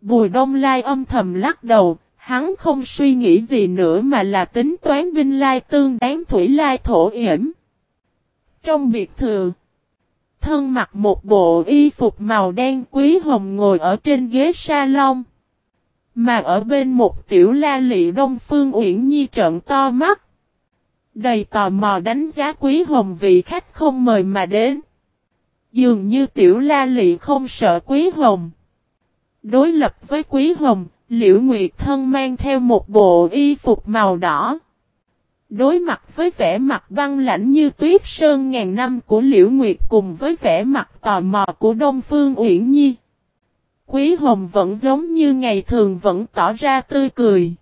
Bùi Đông Lai âm thầm lắc đầu, Hắn không suy nghĩ gì nữa mà là tính toán binh lai tương đáng thủy lai thổ yểm. Trong biệt thự, thân mặc một bộ y phục màu đen quý hồng ngồi ở trên ghế salon. Mà ở bên một tiểu la lị đông phương uyển nhi trợn to mắt. Đầy tò mò đánh giá quý hồng vị khách không mời mà đến. Dường như tiểu la lị không sợ quý hồng. Đối lập với quý hồng, Liễu Nguyệt Thân mang theo một bộ y phục màu đỏ. Đối mặt với vẻ mặt băng lãnh như tuyết sơn ngàn năm của Liễu Nguyệt cùng với vẻ mặt tò mò của Đông Phương Uyển Nhi. Quý Hồng vẫn giống như ngày thường vẫn tỏ ra tươi cười.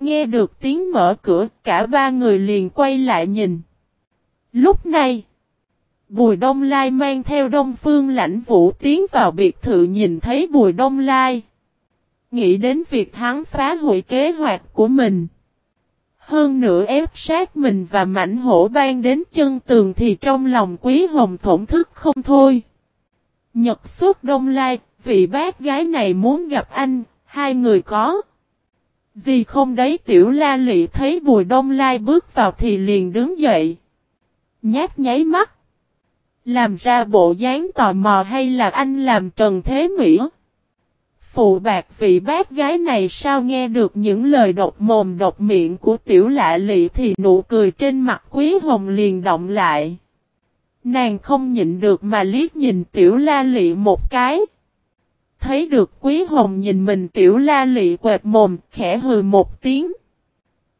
Nghe được tiếng mở cửa, cả ba người liền quay lại nhìn. Lúc này, Bùi Đông Lai mang theo Đông Phương lãnh vũ tiến vào biệt thự nhìn thấy Bùi Đông Lai. Nghĩ đến việc hắn phá hủy kế hoạch của mình. Hơn nữa ép sát mình và mảnh hổ ban đến chân tường thì trong lòng quý hồng thổn thức không thôi. Nhật suốt Đông Lai, vị bác gái này muốn gặp anh, hai người có. Gì không đấy, tiểu la lị thấy bùi đông lai bước vào thì liền đứng dậy. Nhát nháy mắt. Làm ra bộ dáng tò mò hay là anh làm trần thế mỹ? Phụ bạc vị bác gái này sao nghe được những lời độc mồm độc miệng của tiểu lạ lị thì nụ cười trên mặt quý hồng liền động lại. Nàng không nhịn được mà liếc nhìn tiểu la lị một cái. Thấy được quý hồng nhìn mình tiểu la lị quệt mồm, khẽ hừ một tiếng.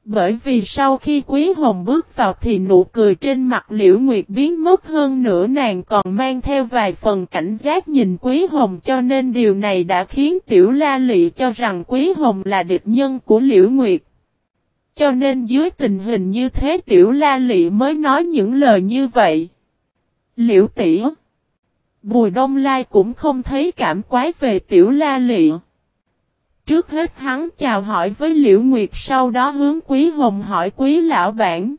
Bởi vì sau khi quý hồng bước vào thì nụ cười trên mặt liễu nguyệt biến mất hơn nữa nàng còn mang theo vài phần cảnh giác nhìn quý hồng cho nên điều này đã khiến tiểu la lị cho rằng quý hồng là địch nhân của liễu nguyệt. Cho nên dưới tình hình như thế tiểu la lị mới nói những lời như vậy. Liễu Tỉa Bùi Đông Lai cũng không thấy cảm quái về tiểu la lị. Trước hết hắn chào hỏi với Liễu Nguyệt sau đó hướng Quý Hồng hỏi Quý Lão Bản.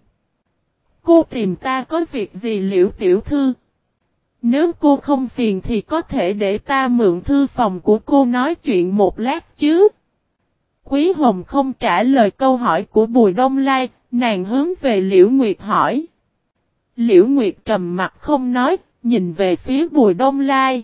Cô tìm ta có việc gì Liễu Tiểu Thư? Nếu cô không phiền thì có thể để ta mượn thư phòng của cô nói chuyện một lát chứ? Quý Hồng không trả lời câu hỏi của Bùi Đông Lai, nàng hướng về Liễu Nguyệt hỏi. Liễu Nguyệt trầm mặt không nói, nhìn về phía Bùi Đông Lai.